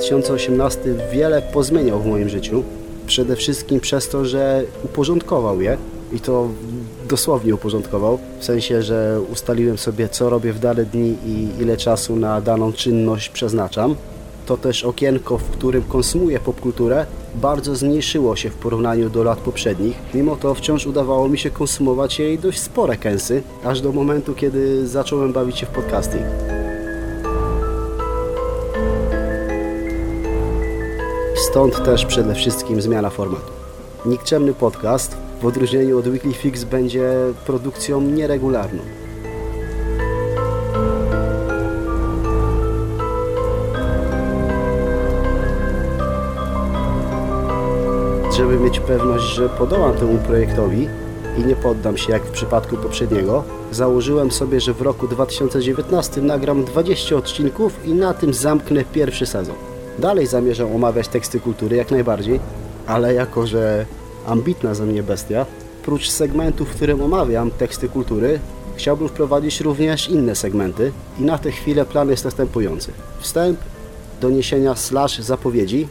2018 wiele pozmieniał w moim życiu. Przede wszystkim przez to, że uporządkował je i to dosłownie uporządkował, w sensie, że ustaliłem sobie co robię w dane dni i ile czasu na daną czynność przeznaczam. To też okienko, w którym konsumuję popkulturę, bardzo zmniejszyło się w porównaniu do lat poprzednich. Mimo to wciąż udawało mi się konsumować jej dość spore kęsy, aż do momentu, kiedy zacząłem bawić się w podcasting. Stąd też przede wszystkim zmiana formatu. Nikczemny podcast w odróżnieniu od Weekly Fix będzie produkcją nieregularną. Żeby mieć pewność, że podołam temu projektowi i nie poddam się jak w przypadku poprzedniego, założyłem sobie, że w roku 2019 nagram 20 odcinków i na tym zamknę pierwszy sezon. Dalej zamierzam omawiać teksty kultury jak najbardziej, ale jako, że ambitna ze mnie bestia, prócz segmentu, w którym omawiam teksty kultury, chciałbym wprowadzić również inne segmenty i na tę chwilę plan jest następujący. Wstęp, doniesienia slash zapowiedzi,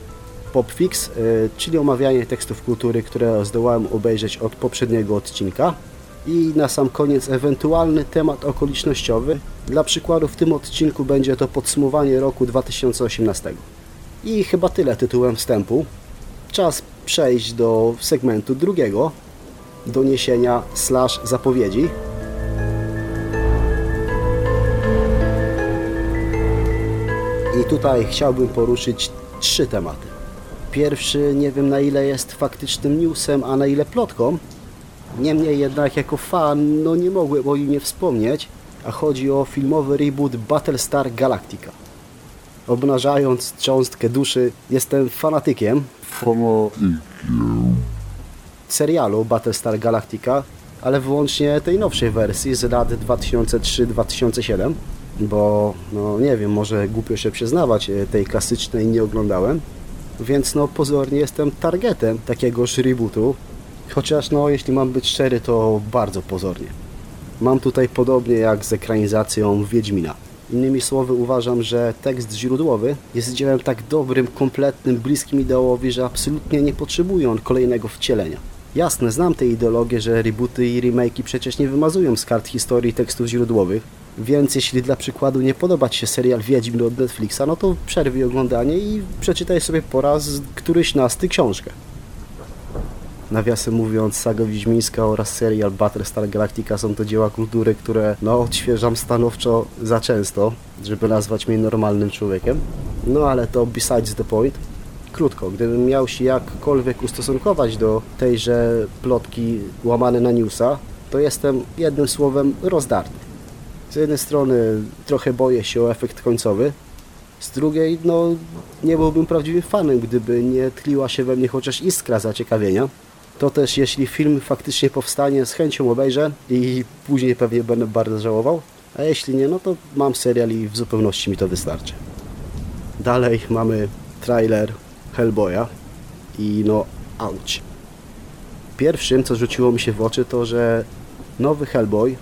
popfix, yy, czyli omawianie tekstów kultury, które zdołałem obejrzeć od poprzedniego odcinka i na sam koniec ewentualny temat okolicznościowy. Dla przykładu w tym odcinku będzie to podsumowanie roku 2018. I chyba tyle tytułem wstępu. Czas przejść do segmentu drugiego, doniesienia slash zapowiedzi. I tutaj chciałbym poruszyć trzy tematy. Pierwszy nie wiem na ile jest faktycznym newsem, a na ile plotką. Niemniej jednak jako fan no nie mogłem o nim nie wspomnieć, a chodzi o filmowy reboot Battlestar Galactica. Obnażając cząstkę duszy, jestem fanatykiem serialu Battlestar Galactica, ale wyłącznie tej nowszej wersji z lat 2003-2007, bo no nie wiem, może głupio się przyznawać, e, tej klasycznej nie oglądałem, więc no pozornie jestem targetem takiegoż rebootu, chociaż no jeśli mam być szczery, to bardzo pozornie. Mam tutaj podobnie jak z ekranizacją Wiedźmina. Innymi słowy uważam, że tekst źródłowy jest dziełem tak dobrym, kompletnym, bliskim ideałowi, że absolutnie nie potrzebuje on kolejnego wcielenia. Jasne, znam tę ideologię, że rebooty i remake'i przecież nie wymazują z kart historii tekstów źródłowych, więc jeśli dla przykładu nie podoba Ci się serial Wiedźmin od Netflixa, no to przerwij oglądanie i przeczytaj sobie po raz któryś nasty książkę. Nawiasem mówiąc, saga Wiedźmińska oraz serial Battlestar Galactica są to dzieła kultury, które no, odświeżam stanowczo za często, żeby nazwać mnie normalnym człowiekiem. No ale to besides the point. Krótko, gdybym miał się jakkolwiek ustosunkować do tejże plotki łamane na newsa, to jestem jednym słowem rozdarty. Z jednej strony trochę boję się o efekt końcowy, z drugiej, no, nie byłbym prawdziwym fanem, gdyby nie tliła się we mnie chociaż iskra zaciekawienia. To też jeśli film faktycznie powstanie, z chęcią obejrzę i później pewnie będę bardzo żałował. A jeśli nie, no to mam serial i w zupełności mi to wystarczy. Dalej mamy trailer Hellboya i no auć. Pierwszym, co rzuciło mi się w oczy, to że nowy Hellboy,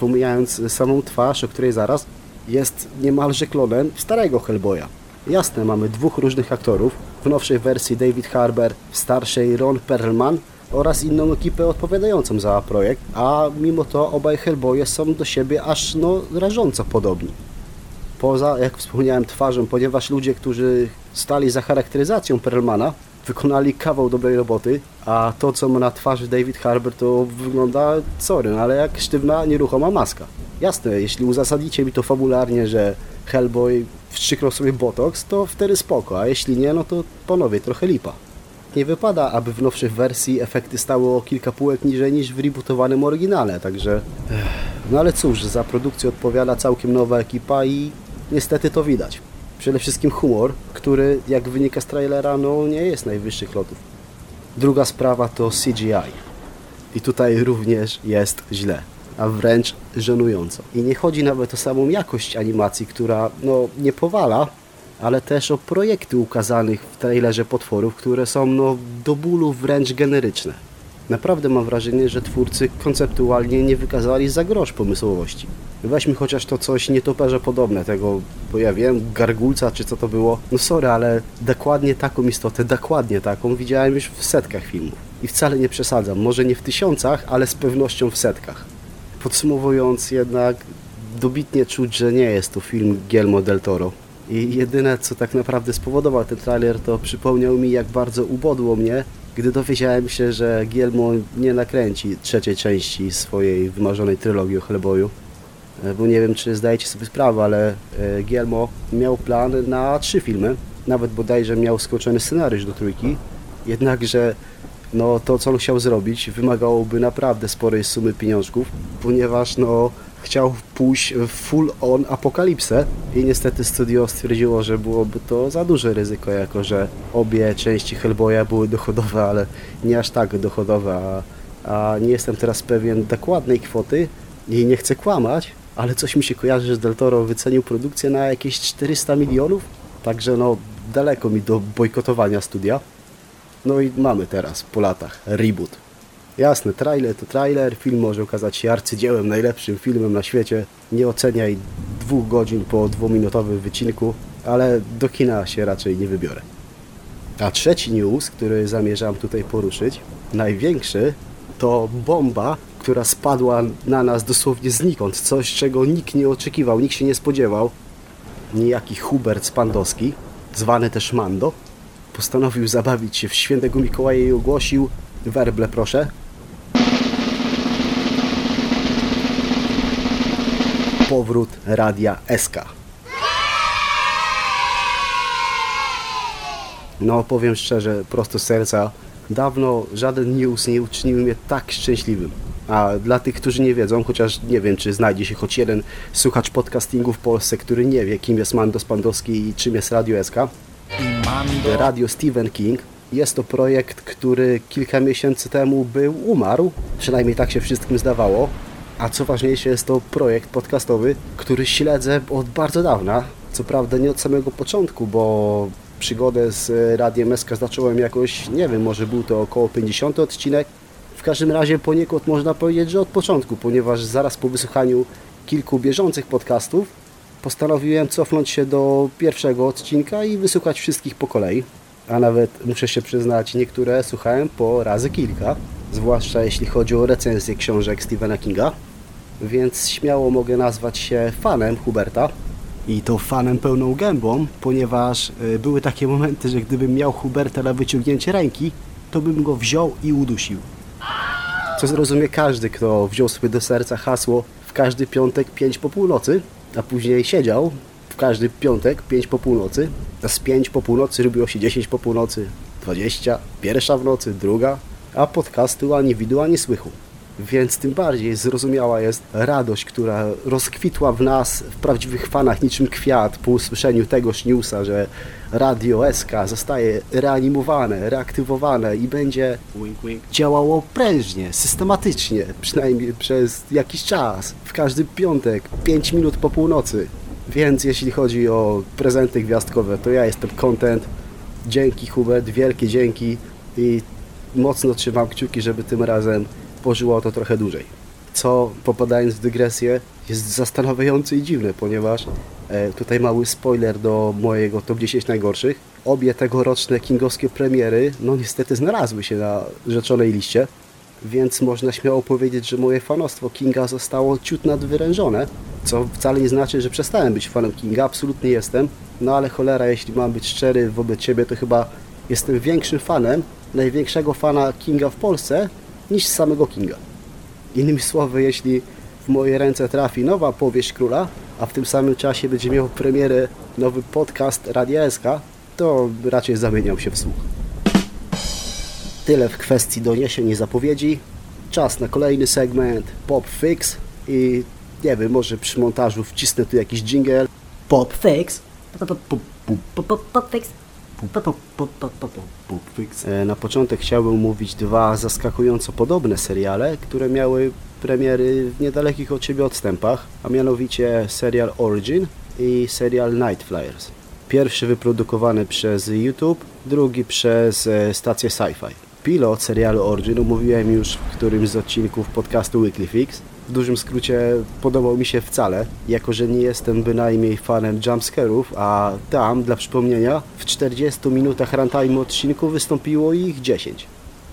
pomijając samą twarz, o której zaraz, jest niemalże klonem starego Hellboya. Jasne, mamy dwóch różnych aktorów. W nowszej wersji David Harbour, w starszej Ron Perlman oraz inną ekipę odpowiadającą za projekt, a mimo to obaj Hellboye są do siebie aż no rażąco podobni. Poza, jak wspomniałem, twarzą, ponieważ ludzie, którzy stali za charakteryzacją Perlmana, wykonali kawał dobrej roboty, a to, co ma na twarzy David Harbour, to wygląda, sorry, no, ale jak sztywna, nieruchoma maska. Jasne, jeśli uzasadnicie mi to fabularnie, że Hellboy wstrzyknął sobie botox, to wtedy spoko, a jeśli nie, no to panowie, trochę lipa. Nie wypada, aby w nowszych wersji efekty stały o kilka półek niżej niż w rebootowanym oryginale, także... No ale cóż, za produkcję odpowiada całkiem nowa ekipa i niestety to widać. Przede wszystkim humor, który, jak wynika z trailera, no nie jest najwyższych lotów. Druga sprawa to CGI. I tutaj również jest źle, a wręcz żenująco. I nie chodzi nawet o samą jakość animacji, która no nie powala, ale też o projekty ukazanych w trailerze potworów, które są no do bólu wręcz generyczne. Naprawdę mam wrażenie, że twórcy konceptualnie nie wykazali za grosz pomysłowości. Weźmy chociaż to coś nietoperze podobne, tego, bo ja wiem, gargulca czy co to było. No sorry, ale dokładnie taką istotę, dokładnie taką widziałem już w setkach filmów. I wcale nie przesadzam, może nie w tysiącach, ale z pewnością w setkach. Podsumowując jednak, dobitnie czuć, że nie jest to film Guillermo del Toro. I jedyne, co tak naprawdę spowodował ten trailer, to przypomniał mi, jak bardzo ubodło mnie, gdy dowiedziałem się, że Guillermo nie nakręci trzeciej części swojej wymarzonej trylogii o Hellboyu. E, Bo nie wiem, czy zdajecie sobie sprawę, ale e, Guillermo miał plan na trzy filmy. Nawet bodajże miał skończony scenariusz do trójki. Jednakże no, to, co on chciał zrobić, wymagałoby naprawdę sporej sumy pieniążków, ponieważ no, chciał pójść w full on apokalipsę i niestety studio stwierdziło, że byłoby to za duże ryzyko, jako że obie części Hellboya były dochodowe, ale nie aż tak dochodowe, a, a nie jestem teraz pewien dokładnej kwoty i nie chcę kłamać, ale coś mi się kojarzy, że Del Toro wycenił produkcję na jakieś 400 milionów, także no daleko mi do bojkotowania studia. No i mamy teraz, po latach, reboot. Jasne, trailer to trailer, film może okazać się arcydziełem, najlepszym filmem na świecie. Nie oceniaj dwóch godzin po dwuminutowym wycinku, ale do kina się raczej nie wybiorę. A trzeci news, który zamierzam tutaj poruszyć, największy, to bomba, która spadła na nas dosłownie znikąd. Coś, czego nikt nie oczekiwał, nikt się nie spodziewał. Niejaki Hubert Spandowski, zwany też Mando, postanowił zabawić się w świętego Mikołaja i ogłosił werble proszę. Powrót radia SK. No powiem szczerze, prosto z serca, dawno żaden news nie uczynił mnie tak szczęśliwym. A dla tych, którzy nie wiedzą, chociaż nie wiem, czy znajdzie się choć jeden słuchacz podcastingu w Polsce, który nie wie, kim jest Mando Spandowski i czym jest Radio SK, Radio Stephen King. Jest to projekt, który kilka miesięcy temu był umarł, przynajmniej tak się wszystkim zdawało. A co ważniejsze, jest to projekt podcastowy, który śledzę od bardzo dawna. Co prawda nie od samego początku, bo przygodę z Radiem SK zacząłem jakoś, nie wiem, może był to około 50 odcinek. W każdym razie poniekąd można powiedzieć, że od początku, ponieważ zaraz po wysłuchaniu kilku bieżących podcastów postanowiłem cofnąć się do pierwszego odcinka i wysłuchać wszystkich po kolei. A nawet muszę się przyznać, niektóre słuchałem po razy kilka, zwłaszcza jeśli chodzi o recenzję książek Stephena Kinga. Więc śmiało mogę nazwać się fanem Huberta. I to fanem pełną gębą, ponieważ y, były takie momenty, że gdybym miał Huberta na wyciągnięcie ręki, to bym go wziął i udusił. Co zrozumie każdy, kto wziął sobie do serca hasło w każdy piątek 5 po północy, a później siedział w każdy piątek 5 po północy, a z 5 po północy robiło się 10 po północy, 20, pierwsza w nocy, druga, a podcastu ani widu, ani słychu. Więc tym bardziej zrozumiała jest radość, która rozkwitła w nas, w prawdziwych fanach, niczym kwiat po usłyszeniu tegoż newsa, że Radio SK zostaje reanimowane, reaktywowane i będzie wink, wink, działało prężnie, systematycznie, przynajmniej przez jakiś czas, w każdy piątek, 5 minut po północy. Więc jeśli chodzi o prezenty gwiazdkowe, to ja jestem content. Dzięki Hubert, wielkie dzięki i mocno trzymam kciuki, żeby tym razem pożyło to trochę dłużej. Co, popadając w dygresję, jest zastanawiające i dziwne, ponieważ e, tutaj mały spoiler do mojego top 10 najgorszych. Obie tegoroczne kingowskie premiery, no niestety znalazły się na rzeczonej liście, więc można śmiało powiedzieć, że moje fanostwo Kinga zostało ciut nadwyrężone, co wcale nie znaczy, że przestałem być fanem Kinga, absolutnie jestem, no ale cholera, jeśli mam być szczery wobec Ciebie, to chyba jestem większym fanem, największego fana Kinga w Polsce, niż samego Kinga. Innymi słowy, jeśli w moje ręce trafi nowa powieść króla, a w tym samym czasie będzie miał premierę nowy podcast Radia SK, to raczej zamieniam się w słuch. Tyle w kwestii doniesień i zapowiedzi. Czas na kolejny segment Pop Fix i nie wiem, może przy montażu wcisnę tu jakiś jingle. Pop fix. Pop, pop, pop, pop, pop, pop fix. Na początek chciałbym mówić dwa zaskakująco podobne seriale, które miały premiery w niedalekich od siebie odstępach, a mianowicie serial Origin i serial Night Flyers. Pierwszy wyprodukowany przez YouTube, drugi przez e, stację Sci-Fi. Pilot serialu Origin omówiłem już w którymś z odcinków podcastu Weekly Fix. W dużym skrócie podobał mi się wcale, jako że nie jestem bynajmniej fanem jumpscarów, a tam, dla przypomnienia, w 40 minutach runtime odcinku wystąpiło ich 10.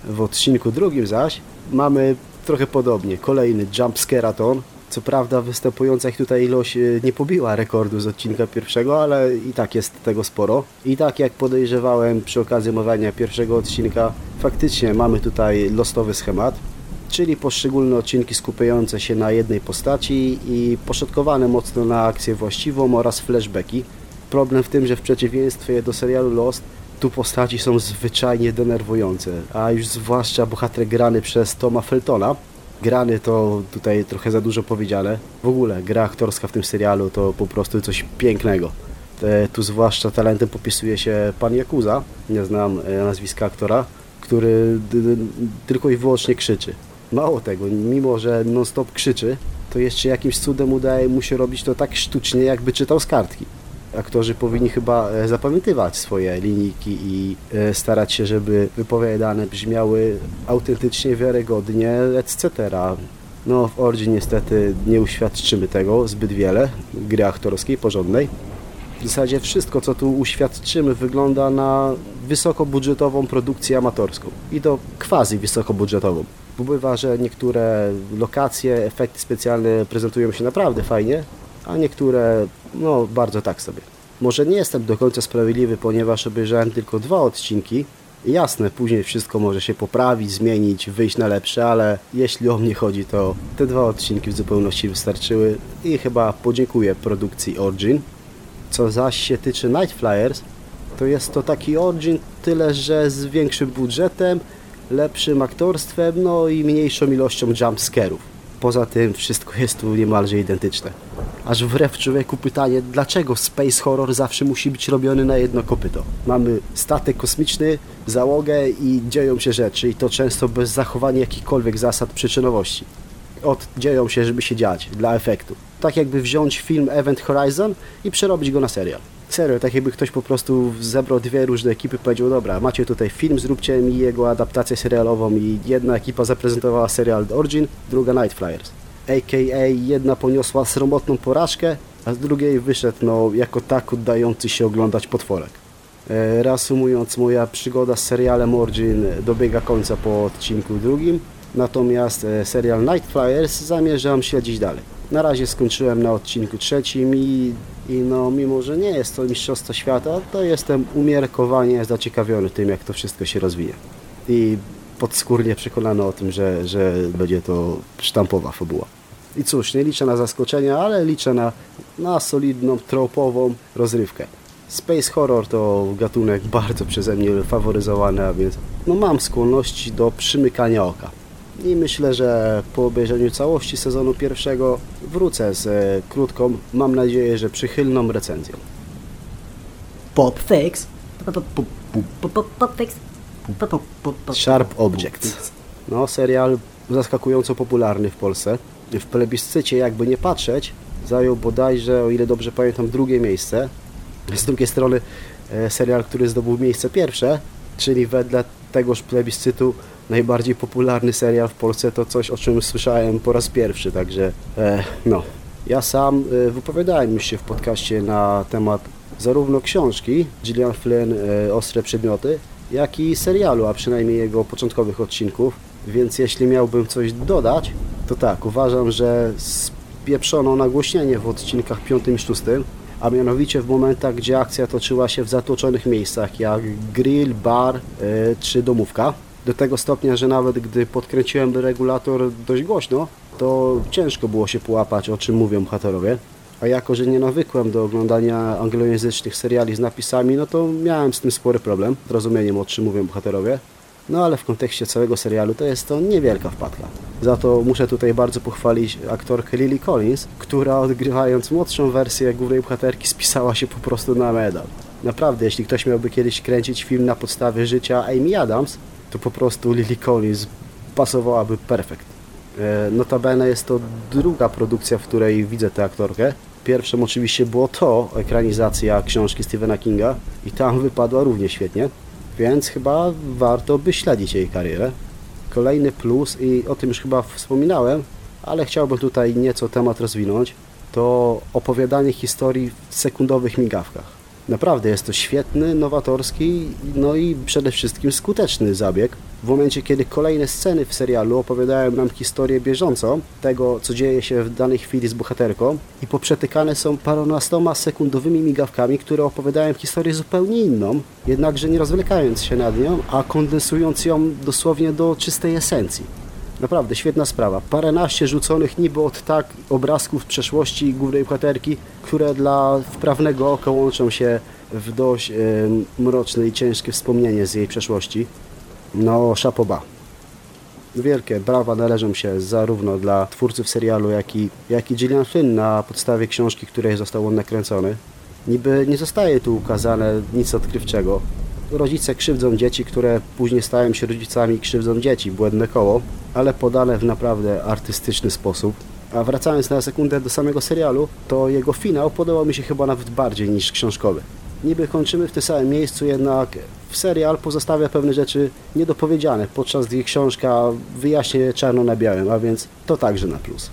W odcinku drugim zaś mamy trochę podobnie, kolejny jumpscaraton, co prawda występująca ich tutaj ilość e, nie pobiła rekordu z odcinka pierwszego, ale i tak jest tego sporo. I tak jak podejrzewałem przy okazji omawiania pierwszego odcinka, faktycznie mamy tutaj losowy schemat, czyli poszczególne odcinki skupiające się na jednej postaci i poszatkowane mocno na akcję właściwą oraz flashbacki. Problem w tym, że w przeciwieństwie do serialu Lost, tu postaci są zwyczajnie denerwujące, a już zwłaszcza bohater grany przez Toma Feltona, grany to tutaj trochę za dużo powiedziane. W ogóle gra aktorska w tym serialu to po prostu coś pięknego. E, tu zwłaszcza talentem popisuje się pan Jakuza, nie znam e, nazwiska aktora, który tylko i wyłącznie krzyczy. Mało tego, mimo że non-stop krzyczy, to jeszcze jakimś cudem udaje mu się robić to tak sztucznie, jakby czytał z kartki aktorzy powinni chyba e, zapamiętywać swoje linijki i e, starać się, żeby wypowiadane brzmiały autentycznie, wiarygodnie, etc. No, w Origin niestety nie uświadczymy tego zbyt wiele, gry aktorskiej, porządnej. W zasadzie wszystko, co tu uświadczymy, wygląda na wysokobudżetową produkcję amatorską. I to quasi wysokobudżetową. Bywa, że niektóre lokacje, efekty specjalne prezentują się naprawdę fajnie, a niektóre no bardzo tak sobie. Może nie jestem do końca sprawiedliwy, ponieważ obejrzałem tylko dwa odcinki. Jasne, później wszystko może się poprawić, zmienić, wyjść na lepsze, ale jeśli o mnie chodzi, to te dwa odcinki w zupełności wystarczyły i chyba podziękuję produkcji Origin. Co zaś się tyczy Night Flyers, to jest to taki Origin tyle, że z większym budżetem, lepszym aktorstwem, no i mniejszą ilością jumpscarów. Poza tym wszystko jest tu niemalże identyczne. Aż wbrew człowieku pytanie, dlaczego space horror zawsze musi być robiony na jedno kopyto? Mamy statek kosmiczny, załogę i dzieją się rzeczy i to często bez zachowania jakichkolwiek zasad przyczynowości. Od dzieją się, żeby się dziać, dla efektu. Tak jakby wziąć film Event Horizon i przerobić go na serial. Serio, tak jakby ktoś po prostu zebrał dwie różne ekipy i powiedział, dobra, macie tutaj film, zróbcie mi jego adaptację serialową i jedna ekipa zaprezentowała serial The Origin, druga Night Flyers. A.k.a. jedna poniosła sromotną porażkę, a z drugiej wyszedł no, jako tak oddający się oglądać potworek. E, reasumując, moja przygoda z serialem Origin dobiega końca po odcinku drugim, natomiast e, serial Night Flyers zamierzam śledzić dalej. Na razie skończyłem na odcinku trzecim i, i no, mimo, że nie jest to Mistrzostwo Świata, to jestem umiarkowanie zaciekawiony tym, jak to wszystko się rozwija. I podskórnie przekonany o tym, że, że będzie to sztampowa fabuła. I cóż, nie liczę na zaskoczenia, ale liczę na, na solidną, tropową rozrywkę. Space Horror to gatunek bardzo przeze mnie faworyzowany, a więc no mam skłonności do przymykania oka. I myślę, że po obejrzeniu całości sezonu pierwszego wrócę z e, krótką, mam nadzieję, że przychylną recenzją. Pop Fix. Pop Fix. Sharp Objects. No, serial zaskakująco popularny w Polsce. W plebiscycie, jakby nie patrzeć, zajął bodajże, o ile dobrze pamiętam, drugie miejsce. Z drugiej strony e, serial, który zdobył miejsce pierwsze, czyli wedle tegoż plebiscytu najbardziej popularny serial w Polsce to coś, o czym słyszałem po raz pierwszy, także e, no. Ja sam e, wypowiadałem się w podcaście na temat zarówno książki Gillian Flynn e, Ostre Przedmioty, jak i serialu, a przynajmniej jego początkowych odcinków. Więc jeśli miałbym coś dodać, to tak, uważam, że spieprzono nagłośnienie w odcinkach 5 i 6, a mianowicie w momentach, gdzie akcja toczyła się w zatłoczonych miejscach, jak grill, bar yy, czy domówka. Do tego stopnia, że nawet gdy podkręciłem regulator dość głośno, to ciężko było się połapać, o czym mówią bohaterowie. A jako, że nie nawykłem do oglądania anglojęzycznych seriali z napisami, no to miałem z tym spory problem, z rozumieniem o czym mówią bohaterowie. No ale w kontekście całego serialu to jest to niewielka wpadka. Za to muszę tutaj bardzo pochwalić aktorkę Lily Collins, która odgrywając młodszą wersję głównej bohaterki spisała się po prostu na medal. Naprawdę, jeśli ktoś miałby kiedyś kręcić film na podstawie życia Amy Adams, to po prostu Lily Collins pasowałaby perfekt. E, notabene jest to druga produkcja, w której widzę tę aktorkę. Pierwszą oczywiście było to, ekranizacja książki Stephena Kinga i tam wypadła równie świetnie. więc chyba warto by śledzić jej karierę. Kolejny plus, i o tym już chyba wspominałem, ale chciałbym tutaj nieco temat rozwinąć, to opowiadanie historii w sekundowych migawkach. Naprawdę jest to świetny, nowatorski, no i przede wszystkim skuteczny zabieg. W momencie, kiedy kolejne sceny w serialu opowiadają nam historię bieżącą tego, co dzieje się w danej chwili z bohaterką i poprzetykane są paronastoma sekundowymi migawkami, które opowiadają historię zupełnie inną, jednakże nie rozwlekając się nad nią, a kondensując ją dosłownie do czystej esencji. Naprawdę świetna sprawa. Paręnaście rzuconych niby od tak obrazków przeszłości głównej bohaterki, które dla wprawnego oka łączą się w dość e, mroczne i ciężkie wspomnienie z jej przeszłości. No, szapoba. Wielkie brawa należą się zarówno dla twórców serialu, jak i, jak i Gillian Flynn na podstawie książki, której został on nakręcony. Niby nie zostaje tu ukazane nic odkrywczego, rodzice krzywdzą dzieci, które później stają się rodzicami krzywdzą dzieci, błędne koło, ale podane w naprawdę artystyczny sposób. A wracając na sekundę do samego serialu, to jego finał podobał mi się chyba nawet bardziej niż książkowy. Niby kończymy w tym samym miejscu, jednak w serial pozostawia pewne rzeczy niedopowiedziane, podczas gdy książka wyjaśnia je czarno na białym, a więc to także na plus.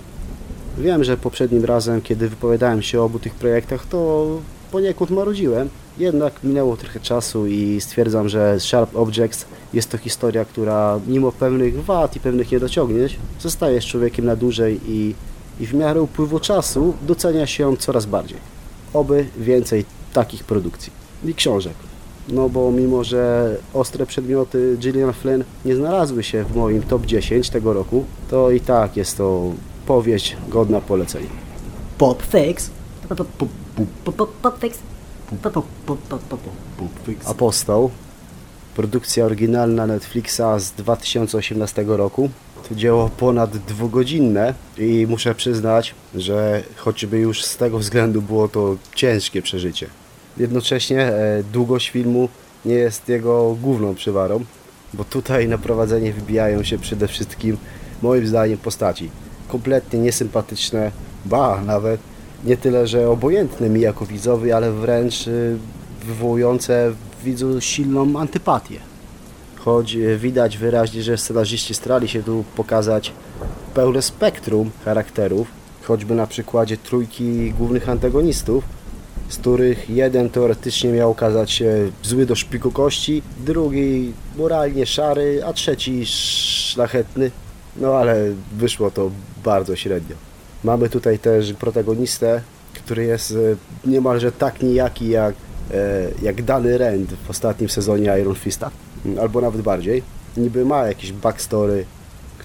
Wiem, że poprzednim razem, kiedy wypowiadałem się o obu tych projektach, to poniekąd marudziłem, jednak minęło trochę czasu i stwierdzam, że Sharp Objects jest to historia, która mimo pewnych wad i pewnych niedociągnięć zostaje z człowiekiem na dłużej i, i w miarę upływu czasu docenia się ją coraz bardziej. Oby więcej takich produkcji i książek. No bo mimo, że ostre przedmioty Gillian Flynn nie znalazły się w moim top 10 tego roku, to i tak jest to powieść godna polecenia. Pop Fix. Pop Fix. Apostoł. Produkcja oryginalna Netflixa z 2018 roku. To dzieło ponad dwugodzinne i muszę przyznać, że choćby już z tego względu było to ciężkie przeżycie. Jednocześnie e, długość filmu nie jest jego główną przywarą, bo tutaj na prowadzenie wybijają się przede wszystkim moim zdaniem postaci. Kompletnie niesympatyczne, ba nawet nie tyle, że obojętne mi jako widzowi, ale wręcz y, wywołujące w widzu silną antypatię. Choć y, widać wyraźnie, że scenarzyści starali się tu pokazać pełne spektrum charakterów, choćby na przykładzie trójki głównych antagonistów, z których jeden teoretycznie miał okazać się zły do szpiku kości, drugi moralnie szary, a trzeci szlachetny. No ale wyszło to bardzo średnio. Mamy tutaj też protagonistę, który jest e, niemalże tak nijaki jak, e, jak Dany Rand w ostatnim sezonie Iron Fista, albo nawet bardziej. Niby ma jakiś backstory,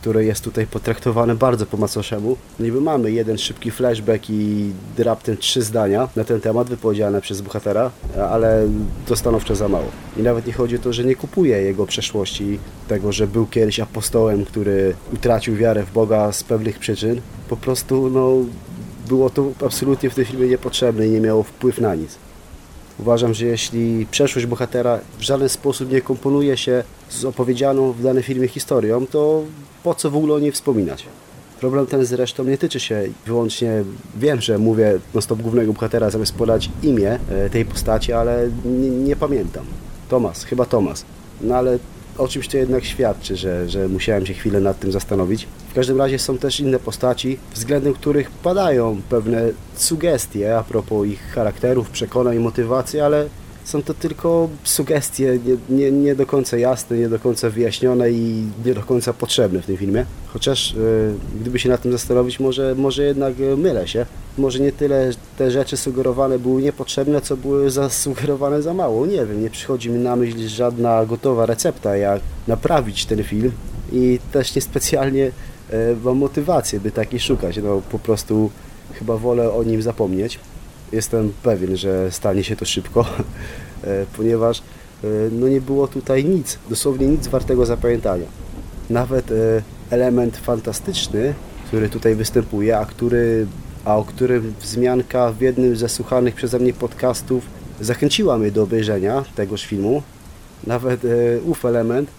które jest tutaj potraktowane bardzo po macoszemu. Niby mamy jeden szybki flashback i raptem trzy zdania na ten temat wypowiedziane przez bohatera, ale to stanowczo za mało. I nawet nie chodzi o to, że nie kupuje jego przeszłości, tego, że był kiedyś apostołem, który utracił wiarę w Boga z pewnych przyczyn. Po prostu no, było to absolutnie w tym filmie niepotrzebne i nie miało wpływ na nic. Uważam, że jeśli przeszłość bohatera w żaden sposób nie komponuje się z opowiedzianą w danym filmie historią, to po co w ogóle o niej wspominać? Problem ten zresztą nie tyczy się wyłącznie, wiem, że mówię no stop głównego bohatera zamiast podać imię e, tej postaci, ale nie, nie pamiętam. Tomas, chyba Tomas. No ale o czymś to jednak świadczy, że, że musiałem się chwilę nad tym zastanowić. W każdym razie są też inne postaci, względem których padają pewne sugestie a propos ich charakterów, przekonań i motywacji, ale są to tylko sugestie nie, nie, nie, do końca jasne, nie do końca wyjaśnione i nie do końca potrzebne w tym filmie. Chociaż yy, gdyby się nad tym zastanowić, może, może jednak e, mylę się. Może nie tyle te rzeczy sugerowane były niepotrzebne, co były zasugerowane za mało. Nie wiem, nie przychodzi mi na myśl żadna gotowa recepta, jak naprawić ten film i też niespecjalnie yy, mam motywację, by takiej szukać. No po prostu chyba wolę o nim zapomnieć jestem pewien, że stanie się to szybko, e, ponieważ e, no nie było tutaj nic, dosłownie nic wartego zapamiętania. Nawet e, element fantastyczny, który tutaj występuje, a, który, a o którym wzmianka w jednym ze słuchanych przeze mnie podcastów zachęciła mnie do obejrzenia tegoż filmu, nawet ów element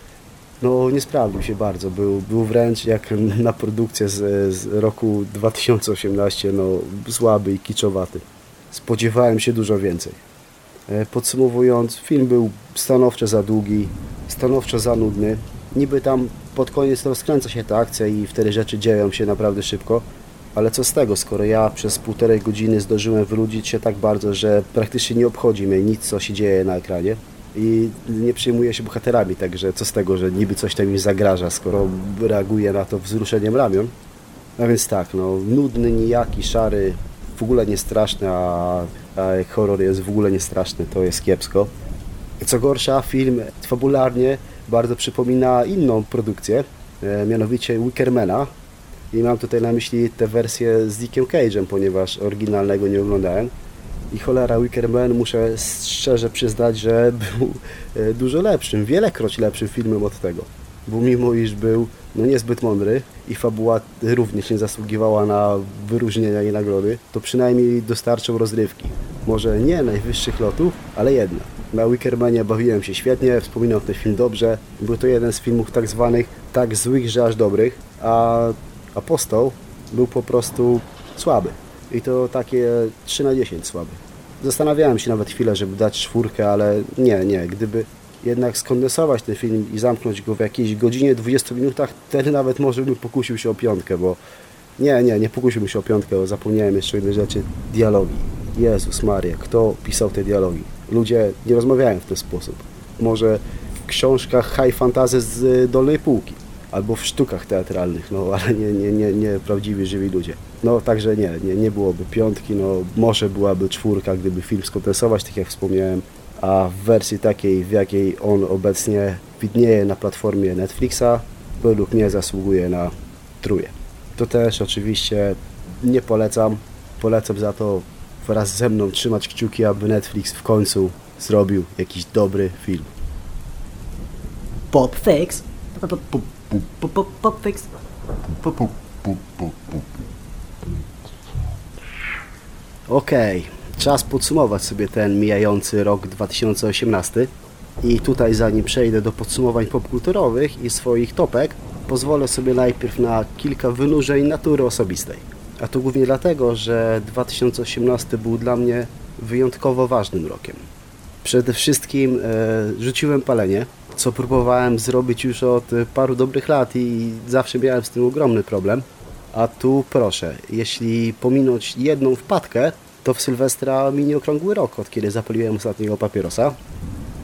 no nie sprawdził się bardzo, był, był wręcz jak na produkcję z, z roku 2018, no słaby i kiczowaty spodziewałem się dużo więcej. E, Podsumowując, film był stanowczo za długi, stanowczo za nudny. Niby tam pod koniec rozkręca się ta akcja i wtedy rzeczy dzieją się naprawdę szybko. Ale co z tego, skoro ja przez półtorej godziny zdążyłem wyludzić się tak bardzo, że praktycznie nie obchodzi mnie nic, co się dzieje na ekranie i nie przejmuję się bohaterami, także co z tego, że niby coś tam mi zagraża, skoro reaguję na to wzruszeniem ramion. A więc tak, no nudny, nijaki, szary, w ogóle nie straszny, a, a horror jest w ogóle nie straszny, to jest kiepsko. Co gorsza, film fabularnie bardzo przypomina inną produkcję, e, mianowicie Wickermana. I mam tutaj na myśli tę wersję z Dickiem Cage'em, ponieważ oryginalnego nie oglądałem. I cholera, Wickerman muszę szczerze przyznać, że był e, dużo lepszym, wielekroć lepszym filmem od tego. Bo mimo iż był no niezbyt mądry i fabuła również nie zasługiwała na wyróżnienia i nagrody, to przynajmniej dostarczał rozrywki. Może nie najwyższych lotów, ale jednak. Na Wickermanie bawiłem się świetnie, wspominam ten film dobrze. Był to jeden z filmów tak zwanych tak złych, że aż dobrych, a Apostoł był po prostu słaby. I to takie 3 na 10 słaby. Zastanawiałem się nawet chwilę, żeby dać czwórkę, ale nie, nie. Gdyby jednak skondensować ten film i zamknąć go w jakiejś godzinie, 20 minutach, wtedy nawet może bym pokusił się o piątkę, bo nie, nie, nie pokusiłbym się o piątkę, bo zapomniałem jeszcze jednej rzeczy. Dialogi. Jezus Maria, kto pisał te dialogi? Ludzie nie rozmawiają w ten sposób. Może w książkach high fantasy z dolnej półki albo w sztukach teatralnych, no ale nie, nie, nie, nie prawdziwi, żywi ludzie. No także nie, nie, nie byłoby piątki, no może byłaby czwórka, gdyby film skondensować, tak jak wspomniałem, a w wersji takiej, w jakiej on obecnie widnieje na platformie Netflixa, według mnie zasługuje na truje. To też oczywiście nie polecam, polecam za to wraz ze mną trzymać kciuki, aby Netflix w końcu zrobił jakiś dobry film. Pop fix. Pop, pop, pop, pop, pop, pop fix. Okej, czas podsumować sobie ten mijający rok 2018. I tutaj zanim przejdę do podsumowań popkulturowych i swoich topek, pozwolę sobie najpierw na kilka wynurzeń natury osobistej. A to głównie dlatego, że 2018 był dla mnie wyjątkowo ważnym rokiem. Przede wszystkim e, rzuciłem palenie, co próbowałem zrobić już od paru dobrych lat i zawsze miałem z tym ogromny problem. A tu proszę, jeśli pominąć jedną wpadkę, to w Sylwestra minie okrągły rok, od kiedy zapaliłem ostatniego papierosa.